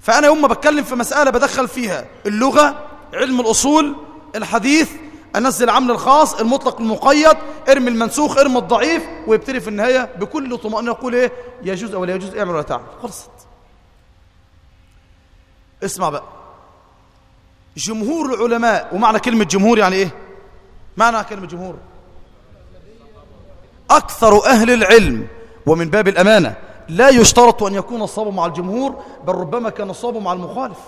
S2: فأنا يوم ما بتكلم في مسألة بدخل فيها اللغة علم الأصول الحديث أنزل عمل الخاص المطلق المقيد ارمي المنسوخ ارمي الضعيف ويبتدي في النهاية بكل طمأنينة. يقول إيه؟ يجوز أو لا يجوز؟ اعمل ولا تعمل. خلصت. اسمع بقى. جمهور العلماء ومعنى كلمة جمهور يعني إيه؟ معنى كلمة جمهور. أكثر أهل العلم. ومن باب الأمانة لا يشترط أن يكون الصواب مع الجمهور بل ربما كان الصواب مع المخالف.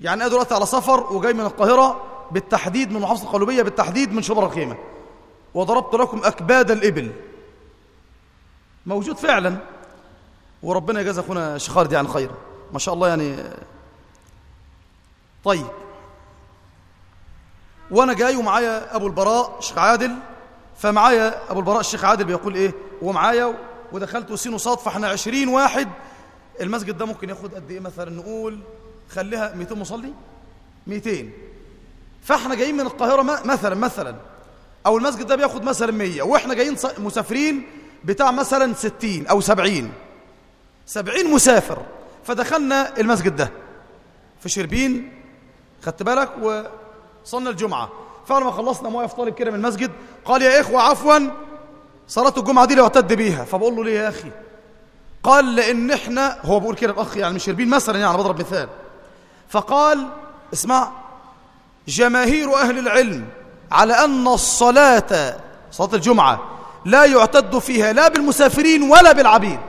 S2: يعني أنا دلوقتي على سفر وجاي من القاهرة بالتحديد من محافظة القلوبية بالتحديد من شبر الخيمة. وضربت لكم أكباد الإبل. موجود فعلا. وربنا يجازي أخونا شيخ خالد يعني خيرا. ما شاء الله يعني. طيب. وأنا جاي ومعايا أبو البراء الشيخ عادل. فمعايا أبو البراء الشيخ عادل بيقول إيه؟ هو معايا ودخلت وسين وصاد فإحنا 20 واحد. المسجد ده ممكن ياخد قد إيه مثلا؟ نقول خليها 200 مصلي؟ 200 فإحنا جايين من القاهرة مثلا مثلا. أو المسجد ده بياخد مثلا 100 وإحنا جايين مسافرين بتاع مثلا 60 أو 70 70 مسافر. فدخلنا المسجد ده. في شربين خدت بالك؟ وصلنا الجمعة. فلما خلصنا ما طالب كده من المسجد. قال يا إخوة عفوا صلاة الجمعة دي لا يعتد بيها. فبقول له ليه يا أخي؟ قال لأن إحنا هو بيقول كده الأخ يعني مش شربين مثلا يعني بضرب مثال. فقال اسمع جماهير أهل العلم على أن الصلاة صلاة الجمعة لا يعتد فيها لا بالمسافرين ولا بالعبيد.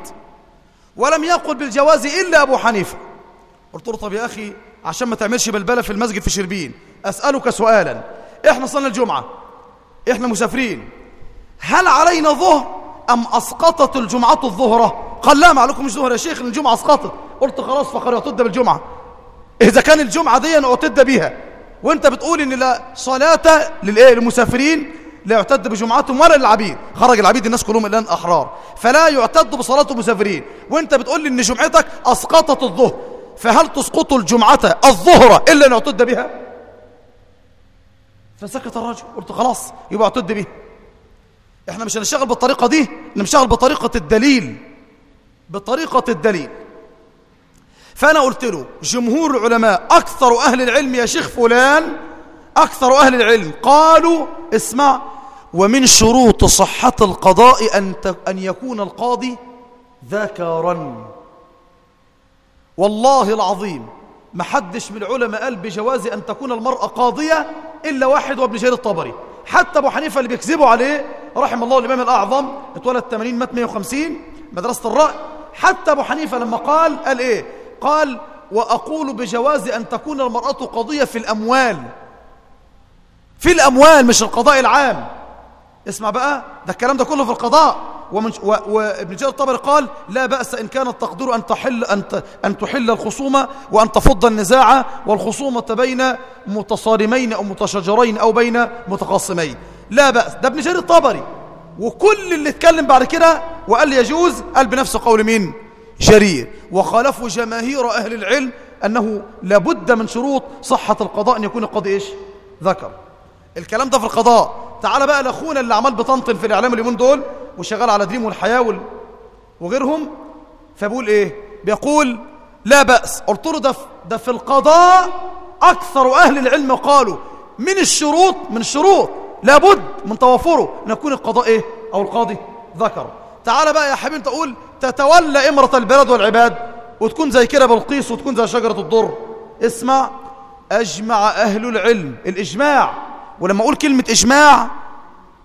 S2: ولم يقل بالجواز إلا أبو حنيفة. قلت له طب يا أخي عشان ما تعملش بلبلة في المسجد في شربين أسألك سؤالا. إحنا صلنا الجمعة. إحنا مسافرين. هل علينا ظهر أم أسقطت الجمعة الظهرة؟ قال لا ما عليكم مش ظهر يا شيخ الجمعة أسقطت. قلت خلاص فقر يعتد بالجمعة. إذا كان الجمعة دي اعتد بها وأنت بتقول إن لا صلاة للمسافرين لا يعتد بجمعتهم ولا للعبيد. خرج العبيد الناس كلهم الان احرار فلا يعتد بصلاة المسافرين. وأنت بتقول لي إن جمعتك أسقطت الظهر. فهل تسقط الجمعة الظهر إلا أن اعتد بها؟ فسكت الرجل قلت خلاص يبقى اعتد به. إحنا مش هنشتغل بالطريقة دي نشتغل بطريقة الدليل. بطريقة الدليل. فأنا قلت له جمهور العلماء أكثر أهل العلم يا شيخ فلان أكثر أهل العلم قالوا اسمع ومن شروط صحة القضاء أن, أن يكون القاضي ذكرا والله العظيم. ما حدش من العلماء قال بجواز أن تكون المرأة قاضية إلا واحد وابن جرير الطبري. حتى أبو حنيفة اللي بيكذبوا عليه رحم الله الإمام الأعظم اتولد 80 مات 150 مدرسة الرأي. حتى أبو حنيفة لما قال قال إيه؟ قال وأقول بجواز أن تكون المرأة قضية في الأموال. في الأموال مش القضاء العام. اسمع بقى ده الكلام ده كله في القضاء. ومن وابن جرير الطبري قال لا بأس إن كان التقدير أن تحل أن أن تحل الخصومة وأن تفض النزاع والخصومة بين متصارمين أو متشاجرين أو بين متخاصمين لا بأس. ده ابن جرير الطبري. وكل اللي اتكلم بعد كده وقال يجوز قال بنفس قول مين؟ جرير. وخالفوا جماهير أهل العلم أنه لابد من شروط صحة القضاء أن يكون القاضي إيش؟ ذكر. الكلام ده في القضاء. تعال بقى لأخونا اللي عمال بطنطن في الإعلام اليومين دول وشغال على دريم والحياة وال... وغيرهم. فبيقول إيه؟ بيقول لا بأس. قلت له ده ده في القضاء أكثر أهل العلم قالوا من الشروط من الشروط لابد من توافره. ان يكون القضاء إيه؟ أو القاضي ذكر تعال بقى يا حبيبي تقول تتولى إمرة البلد والعباد وتكون زي كده بلقيس وتكون زي شجرة الضر اسمع أجمع أهل العلم الإجماع ولما أقول كلمة إجماع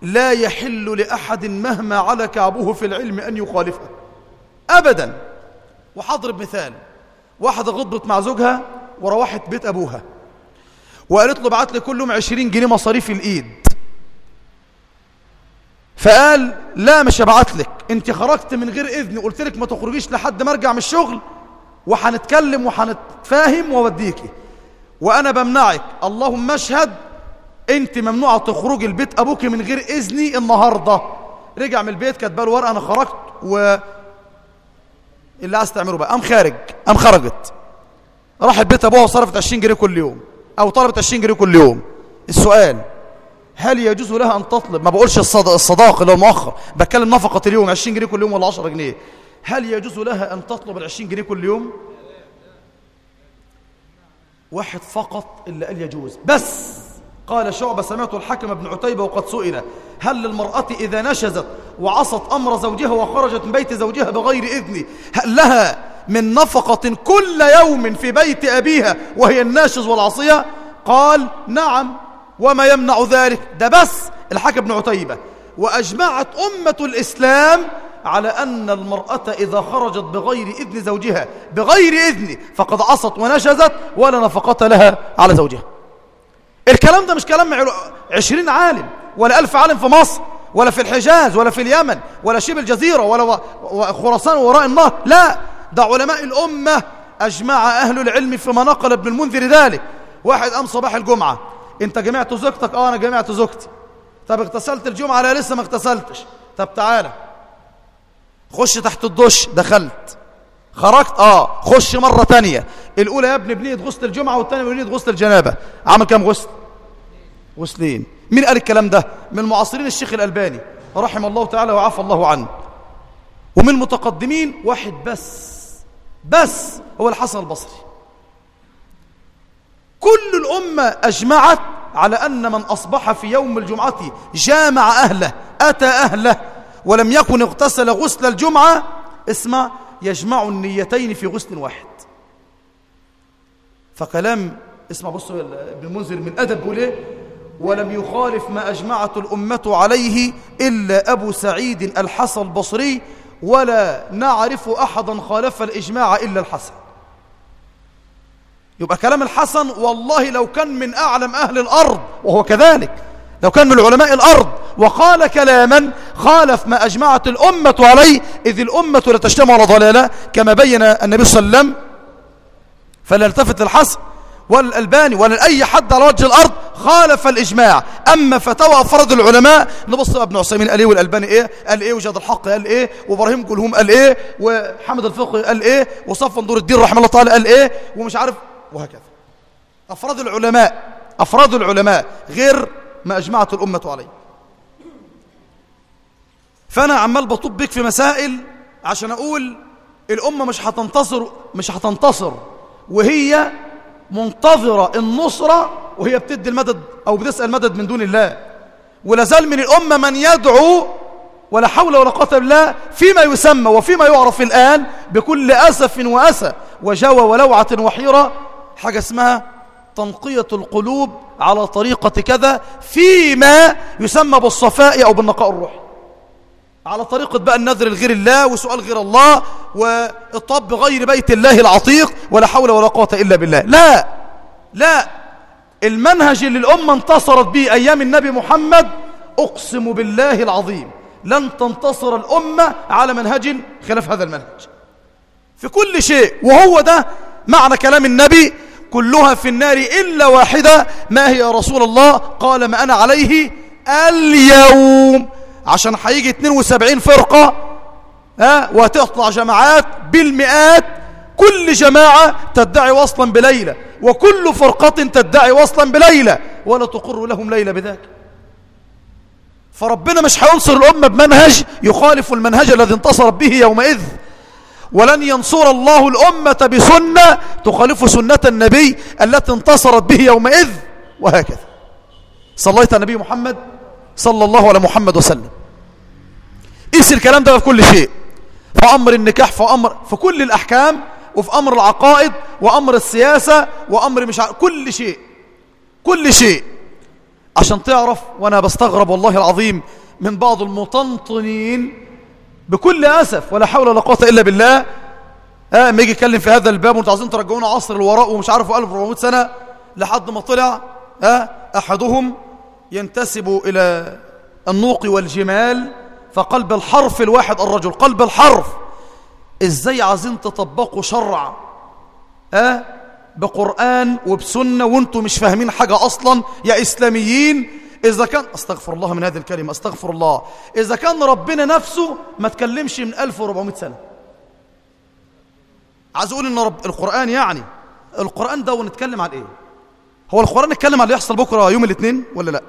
S2: لا يحل لأحد مهما على كعبه في العلم أن يخالفه. ابدا. وحضرب مثال واحدة غضبت مع زوجها وروحت بيت أبوها. وقالت له بعت لي كل يوم 20 جنيه مصاريف الإيد. فقال لا مش هبعت لك. أنت خرجت من غير إذني قلت لك ما تخرجيش لحد ما أرجع من الشغل. وهنتكلم وهنتفاهم وأوديكي. وأنا بمنعك. اللهم اشهد انت ممنوعه تخرجي البيت أبوك من غير اذني النهارده. رجع من البيت كاتبه له ورقة أنا خرجت و اللي عايز تعمله بقى قام خارج قام خرجت. راحت بيت أبوها وصرفت 20 جنيه كل يوم أو طلبت 20 جنيه كل يوم. السؤال هل يجوز لها أن تطلب؟ ما بقولش الصد... الصداق اللي هو المؤخر بتكلم نفقة اليوم 20 جنيه كل يوم ولا 10 جنيه. هل يجوز لها أن تطلب ال 20 جنيه كل يوم؟ واحد فقط اللي قال يجوز بس قال شعبة سمعت الحكم بن عتيبة وقد سئل هل للمرأة إذا نشزت وعصت أمر زوجها وخرجت من بيت زوجها بغير إذنه هل لها من نفقة كل يوم في بيت أبيها وهي الناشز والعصية؟ قال نعم وما يمنع ذلك. ده بس الحكم بن عتيبة. وأجمعت أمة الإسلام على أن المرأة إذا خرجت بغير إذن زوجها بغير إذنه فقد عصت ونشزت ولا نفقة لها على زوجها. الكلام ده مش كلام عشرين عالم ولا ألف عالم في مصر ولا في الحجاز ولا في اليمن ولا شبه الجزيرة ولا خراسان وراء النهر. لا ده علماء الأمة أجمع أهل العلم فيما نقل ابن المنذر ذلك. واحد قام صباح الجمعة أنت جمعت زوجتك؟ آه أنا جمعت زوجتي. طب اغتسلت الجمعة؟ لا لسه ما اغتسلتش. طب تعالى خش تحت الدش دخلت. خرجت؟ آه. خش مرة تانية. الأولى يا ابني بنية غسل الجمعة والثانية بنية غسل الجنابة. عمل كام غسل؟ غسلين. مين قال الكلام ده؟ من معاصرين الشيخ الألباني. رحم الله تعالى وعفى الله عنه. ومن المتقدمين واحد بس. بس هو الحسن البصري. كل الأمة أجمعت على أن من أصبح في يوم الجمعة جامع أهله أتى أهله ولم يكن اغتسل غسل الجمعة. اسمع يجمع النيتين في غسل واحد. فكلام اسمع بص ابن المنذر من أدب بيقول إيه ولم يخالف ما أجمعت الأمة عليه إلا أبو سعيد الحسن البصري ولا نعرف أحدا خالف الإجماع إلا الحسن. يبقى كلام الحسن والله لو كان من أعلم أهل الأرض وهو كذلك. لو كان من علماء الأرض. وقال كلاما خالف ما أجمعت الأمة عليه إذ الأمة لا تجتمع على ضلالة كما بين النبي صلى الله عليه وسلم فلا للحسن ولا الألباني ولا لأي حد على وجه الأرض خالف الإجماع. أما فتوى أفراد العلماء نبص ابن عثيمين قال إيه والألباني إيه؟ قال إيه وجاد الحق قال إيه؟ وإبراهيم جلهوم قال إيه؟ وحمد الفقي قال إيه؟ وصفا نور الدين رحمه الله تعالى قال إيه؟ ومش عارف وهكذا. أفراد العلماء أفراد العلماء غير ما أجمعت الأمة عليه. فأنا عمال بطب بك في مسائل عشان أقول الأمة مش هتنتصر مش هتنتصر وهي منتظرة النصرة وهي بتدي المدد أو بتسأل مدد من دون الله. ولا زال من الأمة من يدعو ولا حول ولا قوة بالله فيما يسمى وفيما يعرف الآن بكل أسف وأسى وجوى ولوعة وحيرة. حاجة اسمها تنقية القلوب على طريقة كذا فيما يسمى بالصفاء أو بالنقاء الروحي على طريقة بقى النذر لغير الله وسؤال غير الله والطب غير بيت الله العتيق ولا حول ولا قوة إلا بالله. لا! لا! المنهج اللي الأمة انتصرت به أيام النبي محمد أقسم بالله العظيم لن تنتصر الأمة على منهج خلاف هذا المنهج. في كل شيء وهو ده معنى كلام النبي كلها في النار إلا واحدة. ما هي يا رسول الله؟ قال ما أنا عليه اليوم. عشان هيجي 72 فرقة ها جماعات بالمئات. كل جماعة تدعي وصلا بليلة وكل فرقة تدعي وصلا بليلة. ولا تقر لهم ليلة بذاك فربنا مش هينصر الأمة بمنهج يخالف المنهج الذي انتصرت به يومئذ. ولن ينصر الله الأمة بسنة تخالف سنة النبي التي انتصرت به يومئذ وهكذا. صليت على النبي محمد صلى الله على محمد وسلم. قيس الكلام ده في كل شيء؟ في أمر النكاح في أمر في كل الأحكام وفي أمر العقائد وأمر السياسة وأمر مش ع... كل شيء. كل شيء. عشان تعرف وأنا بستغرب والله العظيم من بعض المطنطنين بكل أسف ولا حول ولا قوة إلا بالله. ها ما يجي يتكلم في هذا الباب وانتوا عايزين ترجعونا عصر الوراء ومش عارفوا 1400 سنة لحد ما طلع ها أحدهم ينتسب إلى النوق والجمال فقلب الحرف الواحد الرجل قلب الحرف. إزاي عايزين تطبقوا شرع ها بقرآن وبسنة وأنتم مش فاهمين حاجة أصلا؟ يا إسلاميين إذا كان أستغفر الله من هذه الكلمة أستغفر الله. إذا كان ربنا نفسه ما تكلمش من 1400 سنة. عايز أقول إن رب القرآن يعني القرآن ده ونتكلم عن إيه؟ هو القرآن اتكلم عن اللي يحصل بكرة يوم الاثنين ولا لا؟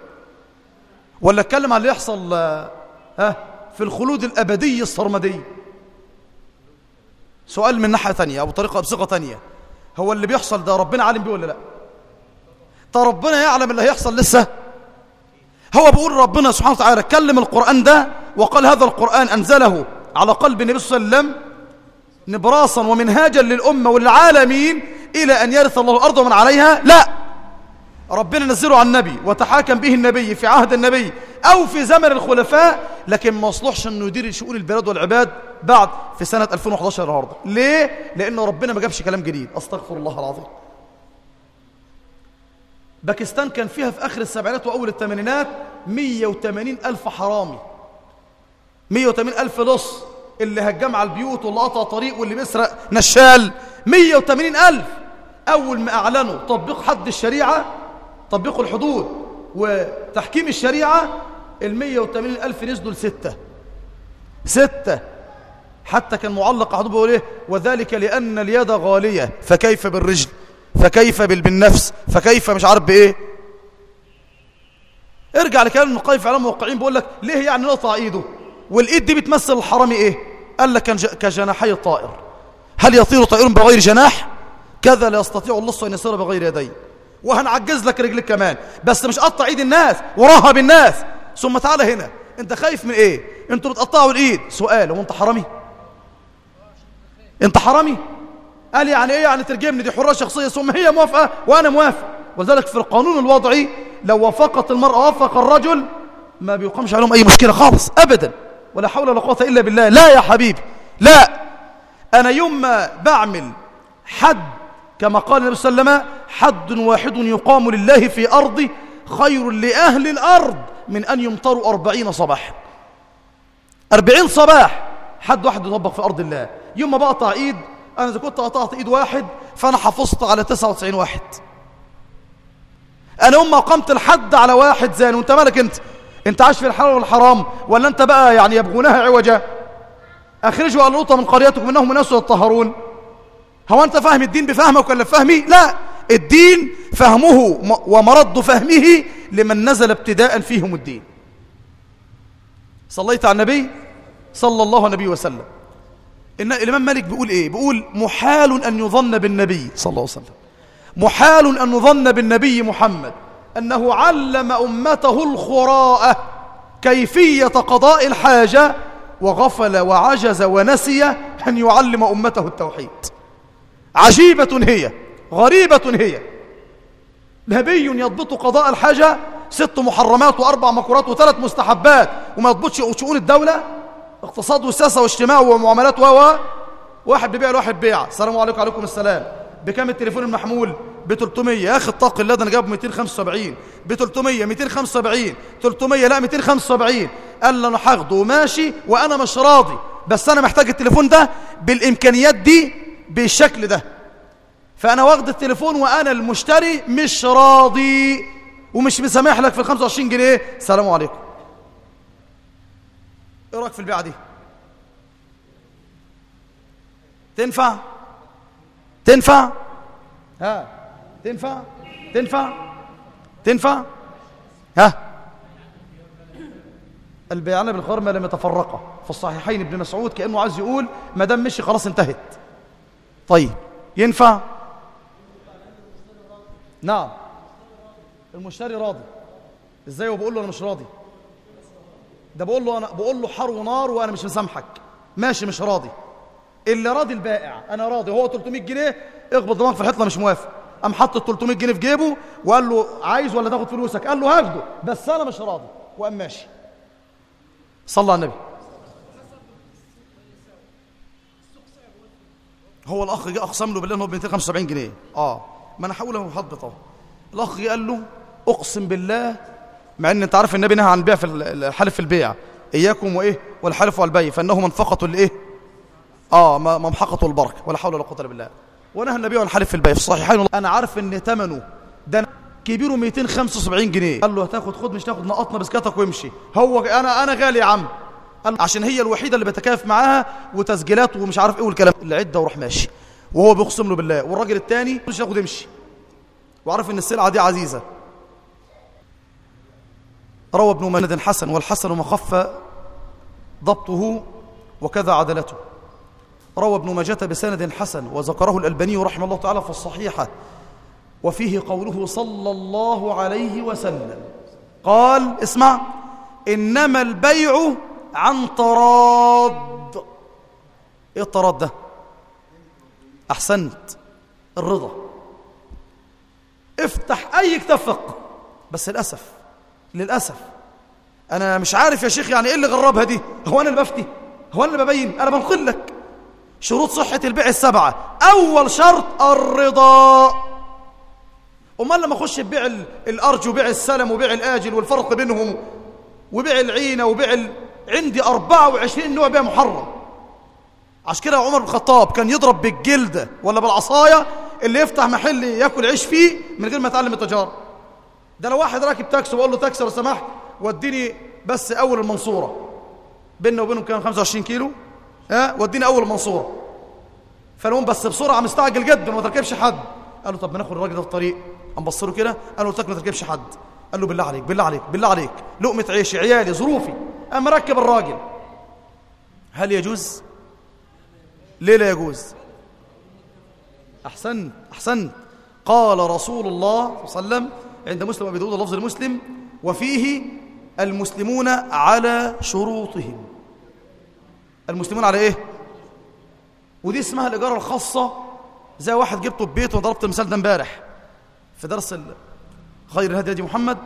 S2: ولا اتكلم عن اللي يحصل ها في الخلود الأبدي السرمدي سؤال من ناحية ثانية أو طريقة بصيغة ثانية. هو اللي بيحصل ده ربنا عالم بيه ولا لا؟ طب ربنا يعلم اللي هيحصل لسه؟ هو بيقول ربنا سبحانه وتعالى كلم القرآن ده وقال هذا القرآن أنزله على قلب النبي صلى الله عليه وسلم نبراسا ومنهاجا للأمة والعالمين إلى أن يرث الله الأرض ومن عليها؟ لا. ربنا نزله عن النبي وتحاكم به النبي في عهد النبي أو في زمن الخلفاء لكن ما يصلحش أنه يدير شؤون البلاد والعباد بعد في سنة 2011 النهارده. ليه؟ لأنه ربنا ما جابش كلام جديد. أستغفر الله العظيم. باكستان كان فيها في آخر السبعينات وأول الثمانينات 180 ألف حرامي. 180 ألف لص اللي هجم على البيوت واللي قطع طريق واللي بيسرق نشال. 180 ألف. أول ما أعلنوا تطبيق حد الشريعة تطبيق الحدود وتحكيم الشريعة ال 180 ألف نزلوا لستة. ستة. حتى كان معلق حدود بيقول إيه؟ وذلك لأن اليد غالية فكيف بالرجل؟ فكيف بالنفس؟ فكيف مش عارف بإيه؟ ارجع لكلام النقاي في اعلام الموقعين بيقول لك ليه يعني نقطع إيده؟ والإيد دي بتمثل الحرامي إيه؟ قال لك كجناحي الطائر هل يطير طائر بغير جناح؟ كذا لا يستطيع اللص أن يسير بغير يديه وهنعجز لك رجلك كمان بس مش قطع إيد الناس وراها بالناس ثم تعالى هنا. أنت خايف من إيه؟ أنتوا بتقطعوا الإيد. سؤال هو أنت حرامي؟ أنت حرامي؟ قال يعني إيه؟ يعني ترجمني دي حرية شخصية ثم هي موافقة وأنا موافق. ولذلك في القانون الوضعي لو وافقت المرأة وافق الرجل ما بيقامش عليهم أي مشكلة خالص ابدا. ولا حول ولا قوة إلا بالله. لا يا حبيبي لا. أنا يوم ما بعمل حد كما قال النبي صلى الله عليه وسلم حد واحد يقام لله في أرضه خير لأهل الأرض من أن يمطروا أربعين صباح أربعين صباح حد واحد يطبق في أرض الله. يوم ما بقطع إيد أنا إذا كنت قطعت إيد واحد فأنا حفظت على 99 واحد. أنا ما قمت الحد على واحد زاني وأنت مالك أنت؟ أنت عايش في الحلال والحرام ولا أنت بقى يعني يبغونها عوجا أخرجوا اللوطة من قريتكم إنهم ناس يطهرون هو أنت فاهم الدين بفهمك ولا بفهمي لا. الدين فهمه ومرد فهمه لمن نزل ابتداء فيهم الدين. صليت على النبي صلى الله عليه وسلم. إن الإمام مالك بيقول إيه؟ بيقول محال أن يظن بالنبي صلى الله عليه وسلم. محال أن يظن بالنبي محمد. أنه علم أمته الخراءة كيفية قضاء الحاجة وغفل وعجز ونسي أن يعلم أمته التوحيد. عجيبة هي غريبة هي. نبي يضبط قضاء الحاجة ست محرمات وأربع مكرات وثلاث مستحبات وما يضبطش شؤون الدولة؟ اقتصاد وسياسة واجتماع ومعاملات و واحد بيبيع لواحد بيع. السلام عليكم وعليكم السلام. بكام التليفون المحمول؟ ب 300 يا أخي الطاق اللي أنا جايبه 275 ب 300 275 300 لا 275 قال لي أنا هاخده وماشي وأنا مش راضي. بس أنا محتاج التليفون ده بالإمكانيات دي بالشكل ده. فأنا واخد التليفون وأنا المشتري مش راضي. ومش مسامح لك في ال 25 جنيه. السلام عليكم. إيه رأيك في البيعة دي؟ تنفع؟ تنفع؟ ها؟ تنفع؟ تنفع؟ تنفع؟ ها؟ البيعان بالخيار ما لم يتفرقا. في الصحيحين ابن مسعود كأنه عايز يقول ما دام مشي خلاص انتهت. طيب ينفع؟ نعم. المشتري راضي. إزاي وبقول له أنا مش راضي؟ ده بقول له أنا بقول له حر ونار وأنا مش مسامحك. ماشي مش راضي. اللي راضي البائع. أنا راضي. هو 300 جنيه اخبط دماغك في الحيطه مش موافق. قام حط ال 300 جنيه في جيبه وقال له عايز ولا تاخد فلوسك؟ قال له هاخده. بس أنا مش راضي. وقام ماشي. صلى على النبي. هو الأخ جه أقسم له بالله إن هو ب 275 جنيه. آه. ما أنا اهو حضبط اهو الأخ قال له أقسم بالله مع إن انت عارف النبي نهى عن البيع في الحلف في البيع. إياكم وإيه؟ والحلف والبيع. فإنه منفقة لإيه؟ آه ممحقة البركة. ولا حول ولا قوة إلا بالله. ونهى النبي عن الحلف في البيع. في الصحيحين أنا عارف إن ثمنه ده كبيره 275 جنيه. قال له هتاخد خد مش تاخد نقطنا بسكتك وامشي. هو أنا أنا غالي يا عم. عشان هي الوحيدة اللي بتكافئ معاها وتسجيلات ومش عارف إيه والكلام. العدة وراح ماشي. وهو بيقسم له بالله. والراجل الثاني مش ياخد يمشي. وعرف إن السلعة دي عزيزة. روى ابن مند حسن والحسن ما خف ضبطه وكذا عدلته. روى ابن ماجة بسند حسن وذكره الألباني رحمه الله تعالى في الصحيحة وفيه قوله صلى الله عليه وسلم. قال اسمع إنما البيع عن طراد. إيه الطراد ده؟ أحسنت. الرضا. افتح أي كتاب فقه. بس للأسف للأسف. أنا مش عارف يا شيخ يعني إيه اللي غربها دي. هو أنا اللي بفتي. هو أنا اللي ببين. أنا بنقل لك. شروط صحة البيع السبعة. أول شرط الرضا. أمال لما أخش ببيع الارج وبيع السلم وبيع الآجل والفرق بينهم وبيع العينة وبيع ال... عندي 24 نوع بيع محرم. عشان كده عمر بن الخطاب كان يضرب بالجلدة ولا بالعصاية اللي يفتح محل ياكل عيش فيه من غير ما يتعلم التجارة. ده لو واحد راكب تاكسي وقال له تاكسي لو سمحت وديني بس أول المنصورة. بيننا وبينهم كان 25 كيلو. ها؟ وديني أول المنصورة. فالمهم بس بسرعة مستعجل جدا وما تركبش حد. قال له طب ما ناخد الراجل ده في الطريق. قام بص له كده قال له ما تركبش حد. قال له بالله عليك بالله عليك بالله عليك. لقمة عيشي عيالي ظروفي. قام ركب الراجل. هل يجوز؟ ليه لا يجوز؟ أحسنت أحسنت. قال رسول الله صلى الله عليه وسلم عند مسلم ابي داود لفظ المسلم وفيه المسلمون على شروطهم. المسلمون على إيه؟ ودي اسمها الاجاره الخاصة زي واحد جبته ببيته وضربت المثال ده امبارح في درس خير الهدي هدي محمد.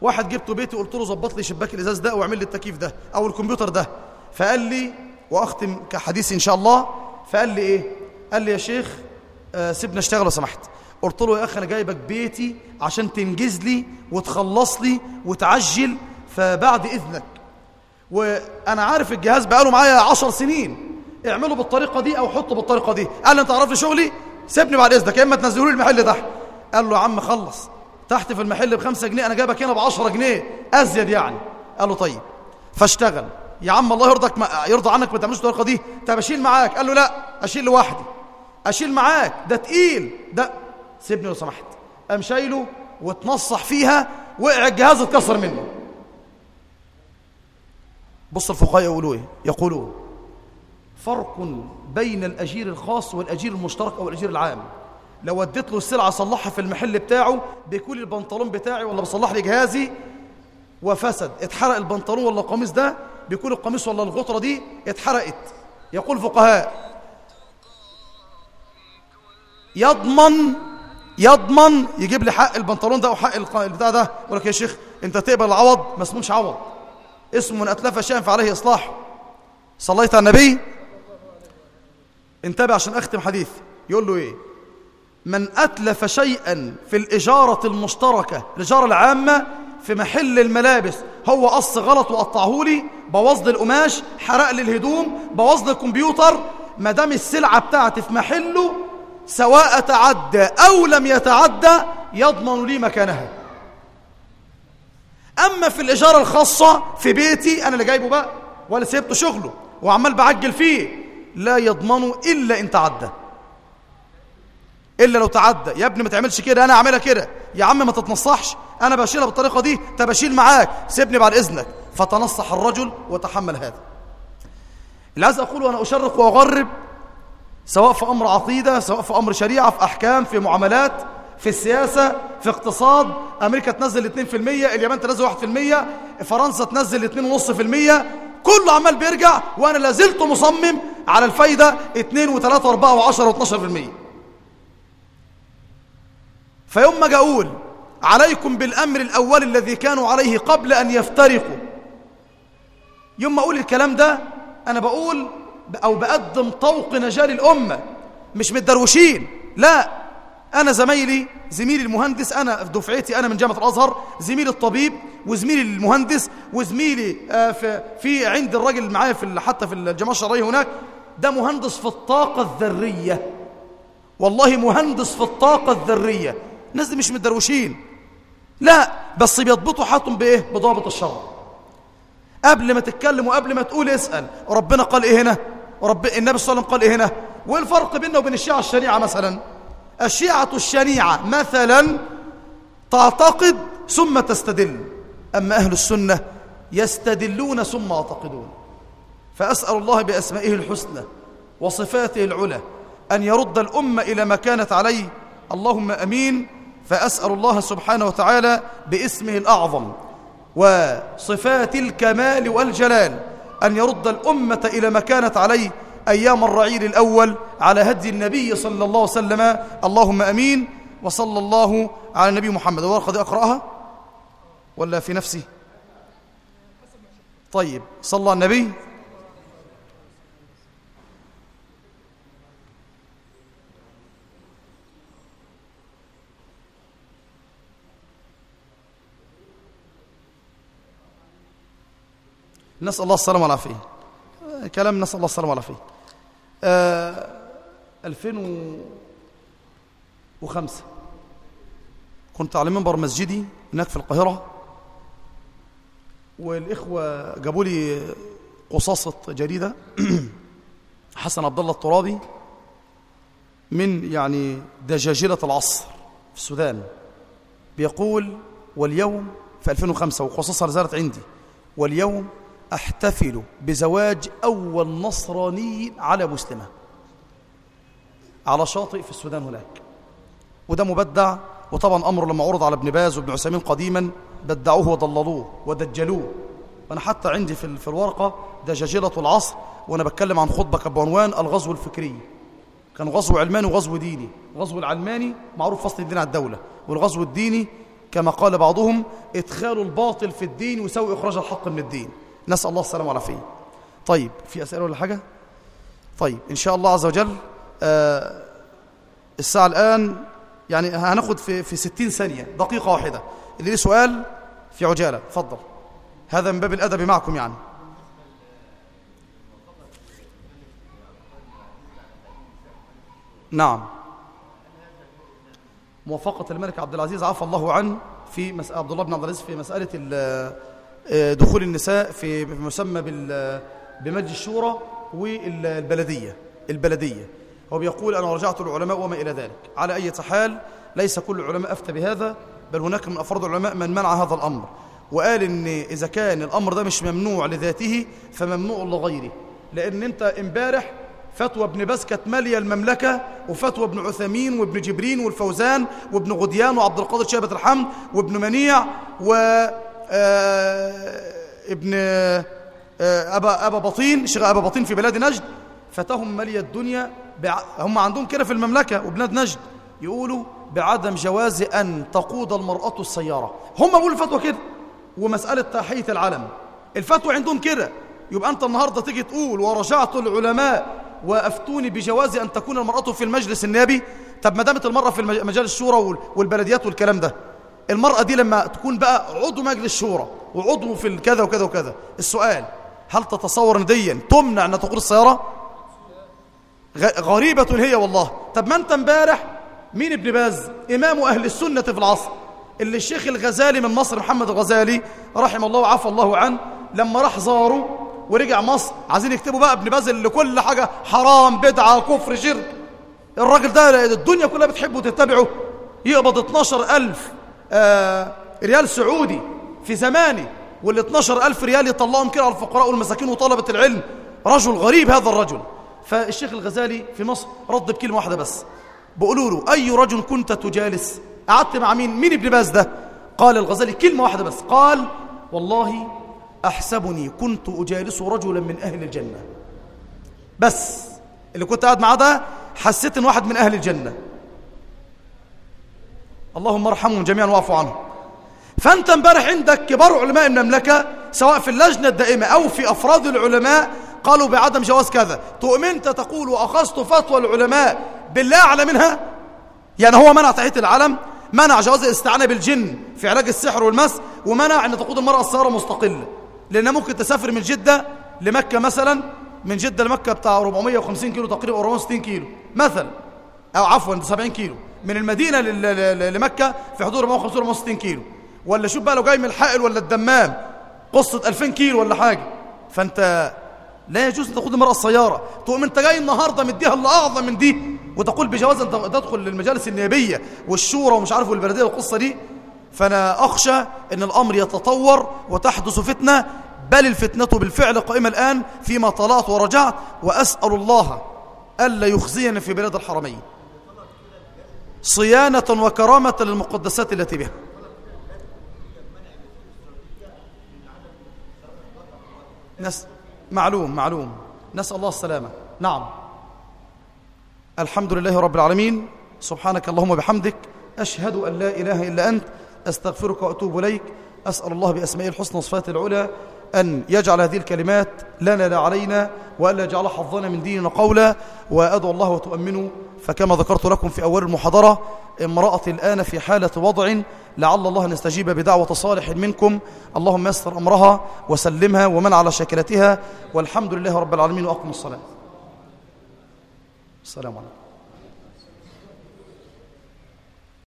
S2: واحد جبته بيتي قلت له ظبط لي شباك الإزاز ده واعمل لي التكييف ده أو الكمبيوتر ده. فقال لي وأختم كحديث إن شاء الله فقال لي إيه؟ قال لي يا شيخ آه سيبنا أشتغل لو سمحت. قلت له يا أخي أنا جايبك بيتي عشان تنجز لي وتخلص لي وتعجل فبعد إذنك. وأنا عارف الجهاز بقاله معايا عشر سنين. اعمله بالطريقة دي أو حطه بالطريقة دي. قال لي أنت عرفت شغلي؟ سيبني بعد إذنك يا إما تنزلوا لي المحل تحت. قال له يا عم خلص. تحت في المحل بخمسة جنيه أنا جايبك هنا بعشرة جنيه. أزيد يعني. قال له طيب. فاشتغل. يا عم الله يرضك ما يرضى عنك ما تعملش الطريقة دي. طب أشيل معاك. قال له لا أشيل لوحدي. أشيل معاك. ده تقيل. ده سيبني لو سمحت. قام شايله واتنصح فيها وقع الجهاز اتكسر منه. بص الفقهاء يقولوا إيه؟ يقولون فرق بين الأجير الخاص والأجير المشترك أو الأجير العام. لو وديت له السلعة صلحها في المحل بتاعه بيكون البنطلون بتاعي ولا بصلح لي جهازي وفسد. اتحرق البنطلون ولا القميص ده بيكون القميص ولا الغطرة دي اتحرقت. يقول الفقهاء يضمن يضمن يجيب لي حق البنطلون ده أو حق البتاع ده. يقول لك يا شيخ أنت تقبل العوض؟ ما اسموش عوض. اسمه من أتلف شيئا فعليه إصلاح. صليت على النبي؟ انتبه عشان أختم حديث. يقول له إيه؟ من أتلف شيئا في الإجارة المشتركة الإجارة العامة في محل الملابس هو قص غلط وقطعه لي بوظ لي القماش حرق لي الهدوم بوظ لي الكمبيوتر ما دام السلعة بتاعتي في محله سواء تعدى أو لم يتعدى يضمن لي مكانها. أما في الإجارة الخاصة في بيتي أنا اللي جايبه بقى ولا سيبته شغله وعمال بعجل فيه لا يضمنه إلا إن تعدى إلا لو تعدى يا ابني ما تعملش كده أنا أعملها كده. يا عم ما تتنصحش أنا بشيلها بالطريقة دي طب أشيل معاك. سيبني بعد إذنك. فتنصح الرجل وتحمل هذا. اللي عايز اقوله وأنا أشرق وأغرب سواء في أمر عقيدة سواء في أمر شريعة في أحكام في معاملات في السياسة في اقتصاد. أمريكا تنزل 2% اليابان تنزل 1% فرنسا تنزل 2.5% كله عمال بيرجع وأنا لازلت مصمم على الفايدة 2 و3 و4 و10 و12% فيوم ما أقول عليكم بالأمر الأول الذي كانوا عليه قبل أن يفترقوا يوم ما أقول الكلام ده أنا بقول أو بقدم طوق نجاه للامه مش متدروشين لا. أنا زمايلي زميلي المهندس أنا في دفعتي أنا من جامعة الأزهر زميلي الطبيب وزميلي المهندس وزميلي آه، في عند الراجل معايا في حتى في الجامعة الشرعية هناك. ده مهندس في الطاقة الذرية. والله مهندس في الطاقة الذرية. الناس دي مش متدروشين لا بس بيضبطوا حياتهم بإيه؟ بضابط الشرع. قبل ما تتكلم وقبل ما تقول اسأل ربنا قال إيه هنا؟ رب النبي صلى الله عليه وسلم قال إيه هنا؟ وايه الفرق بيننا وبين الشيعة الشنيعة مثلا. الشيعة الشنيعة مثلا تعتقد ثم تستدل. أما أهل السنة يستدلون ثم يعتقدون. فأسأل الله بأسمائه الحسنى وصفاته العلى أن يرد الأمة إلى ما كانت عليه. اللهم أمين. فأسأل الله سبحانه وتعالى باسمه الأعظم وصفات الكمال والجلال. أن يرد الأمة إلى ما كانت عليه أيام الرعيل الأول على هدي النبي صلى الله عليه وسلم. اللهم آمين. وصلى الله على النبي محمد. الورقه دي أقرأها ولا في نفسي؟ طيب صلى النبي. نسأل الله السلامة والعافية. كلام نسأل الله السلامة والعافية. آه 2005 كنت على منبر مسجدي هناك في القاهرة والإخوة جابوا لي قصاصة جريدة. حسن عبد الله الترابي من يعني دجاجلة العصر في السودان. بيقول واليوم في 2005 وقصصها لزالت عندي. واليوم أحتفل بزواج أول نصراني على مسلمة. على شاطئ في السودان هناك. وده مبدع وطبعا أمره لما عرض على ابن باز وابن عثيمين قديما بدعوه وضللوه ودجلوه. وأنا حتى عندي في الورقة دجاجلة العصر وأنا بتكلم عن خطبة بعنوان الغزو الفكري. كان غزو علماني وغزو ديني. الغزو العلماني معروف فصل الدين على الدولة. والغزو الديني كما قال بعضهم إدخال الباطل في الدين يساوي إخراج الحق من الدين. نسأل الله السلامة والعافية. طيب في أسئلة ولا حاجة؟ طيب إن شاء الله عز وجل آه الساعة الآن يعني هناخد في في 60 ثانية دقيقة واحدة. اللي ليه سؤال في عجالة. اتفضل هذا من باب الأدب معكم يعني. نعم. موافقة الملك عبد العزيز عفى الله عنه في مسألة عبد الله بن عبد العزيز في مسألة دخول النساء في مسمى بمجلس الشورى والبلدية البلدية. هو بيقول أنا رجعت العلماء وما إلى ذلك. على أي حال ليس كل العلماء أفتى بهذا بل هناك من أفراد العلماء من منع هذا الأمر وقال إن إذا كان الأمر ده مش ممنوع لذاته فممنوع لغيره. لأن أنت إمبارح فتوى ابن باز كانت مالية المملكة وفتوى ابن عثيمين وابن جبرين والفوزان وابن غديان وعبد القادر شيبة الحمد وابن منيع و ابن أبا, أبا بطين شيخ أبا بطين في بلاد نجد فتهم مالية الدنيا بع... هم عندهم كده في المملكة وبلاد نجد يقولوا بعدم جواز أن تقود المرأة السيارة. هم بيقولوا الفتوى كده ومسألة تحية العلم. الفتوى عندهم كده يبقى أنت النهاردة تيجي تقول ورجعت العلماء وأفتوني بجواز أن تكون المرأة في المجلس النيابي طب ما دامت المرأة في مجال الشورى والبلديات والكلام ده. المرأة دي لما تكون بقى عضو مجلس شورى وعضو في كذا وكذا وكذا السؤال هل تتصور ان ديا تمنع أن تقود السيارة؟ غريبة هي والله. طب ما أنت امبارح مين ابن باز؟ إمام أهل السنة في العصر اللي الشيخ الغزالي من مصر محمد الغزالي رحمه الله وعفى الله عنه لما راح زاره ورجع مصر عايزين يكتبوا بقى ابن باز اللي كل حاجة حرام بدعة كفر شرك. الراجل ده الدنيا كلها بتحبه وتتبعه يقبض 12000 آه ريال سعودي في زمانه وال 12000 ريال يطلعهم كده على الفقراء والمساكين وطلبة العلم. رجل غريب هذا الرجل. فالشيخ الغزالي في مصر رد بكلمة واحدة بس. بيقولوا له أي رجل كنت تجالس؟ قعدت مع مين؟ مين ابن باز ده؟ قال الغزالي كلمة واحدة بس. قال والله أحسبني كنت أجالس رجلا من أهل الجنة. بس اللي كنت قاعد معاه ده حسيت إن واحد من أهل الجنة. اللهم ارحمهم جميعا واعفوا عنهم. فأنت امبارح عندك كبار علماء المملكة سواء في اللجنة الدائمة أو في أفراد العلماء قالوا بعدم جواز كذا. تؤمن أنت تقول وأخذت فتوى العلماء بالله أعلى منها؟ يعني هو منع تحية العلم منع جواز الاستعانة بالجن في علاج السحر والمس ومنع أن تقود المرأة السيارة مستقلة لأنها ممكن تسافر من جدة لمكة مثلا من جدة لمكة بتاع 450 كيلو تقريبا 460 كيلو مثلا. أو عفوا 70 كيلو. من المدينة لمكة في حدود 450 460 كيلو. ولا شوف بقى لو جاي من الحائل ولا الدمام قصة 2000 كيلو ولا حاجة. فأنت لا يجوز أن تاخد المرأة السيارة. تقوم أنت جاي النهاردة مديها اللي أعظم من دي وتقول بجواز أن تدخل للمجالس النيابية والشورى ومش عارف والبلدية والقصة دي. فأنا أخشى أن الأمر يتطور وتحدث فتنة. بل الفتنة بالفعل قائمة الآن فيما طلعت ورجعت. وأسأل الله ألا يخزينا في بلاد الحرمين. صيانة وكرامة للمقدسات التي بها. نس معلوم معلوم. نسأل الله السلامة. نعم. الحمد لله رب العالمين. سبحانك اللهم وبحمدك. أشهد أن لا إله إلا أنت. أستغفرك وأتوب إليك. أسأل الله بأسمائه الحسنى وصفاته العلى أن يجعل هذه الكلمات لنا لا علينا وألا يجعل حظنا من ديننا قولا. وأدعو الله وتؤمنوا فكما ذكرت لكم في أول المحاضرة امرأة الآن في حالة وضع لعل الله أن يستجيب بدعوة صالح منكم. اللهم يسر أمرها وسلمها ومن على شكلتها والحمد لله رب العالمين وأقم الصلاة. السلام عليكم.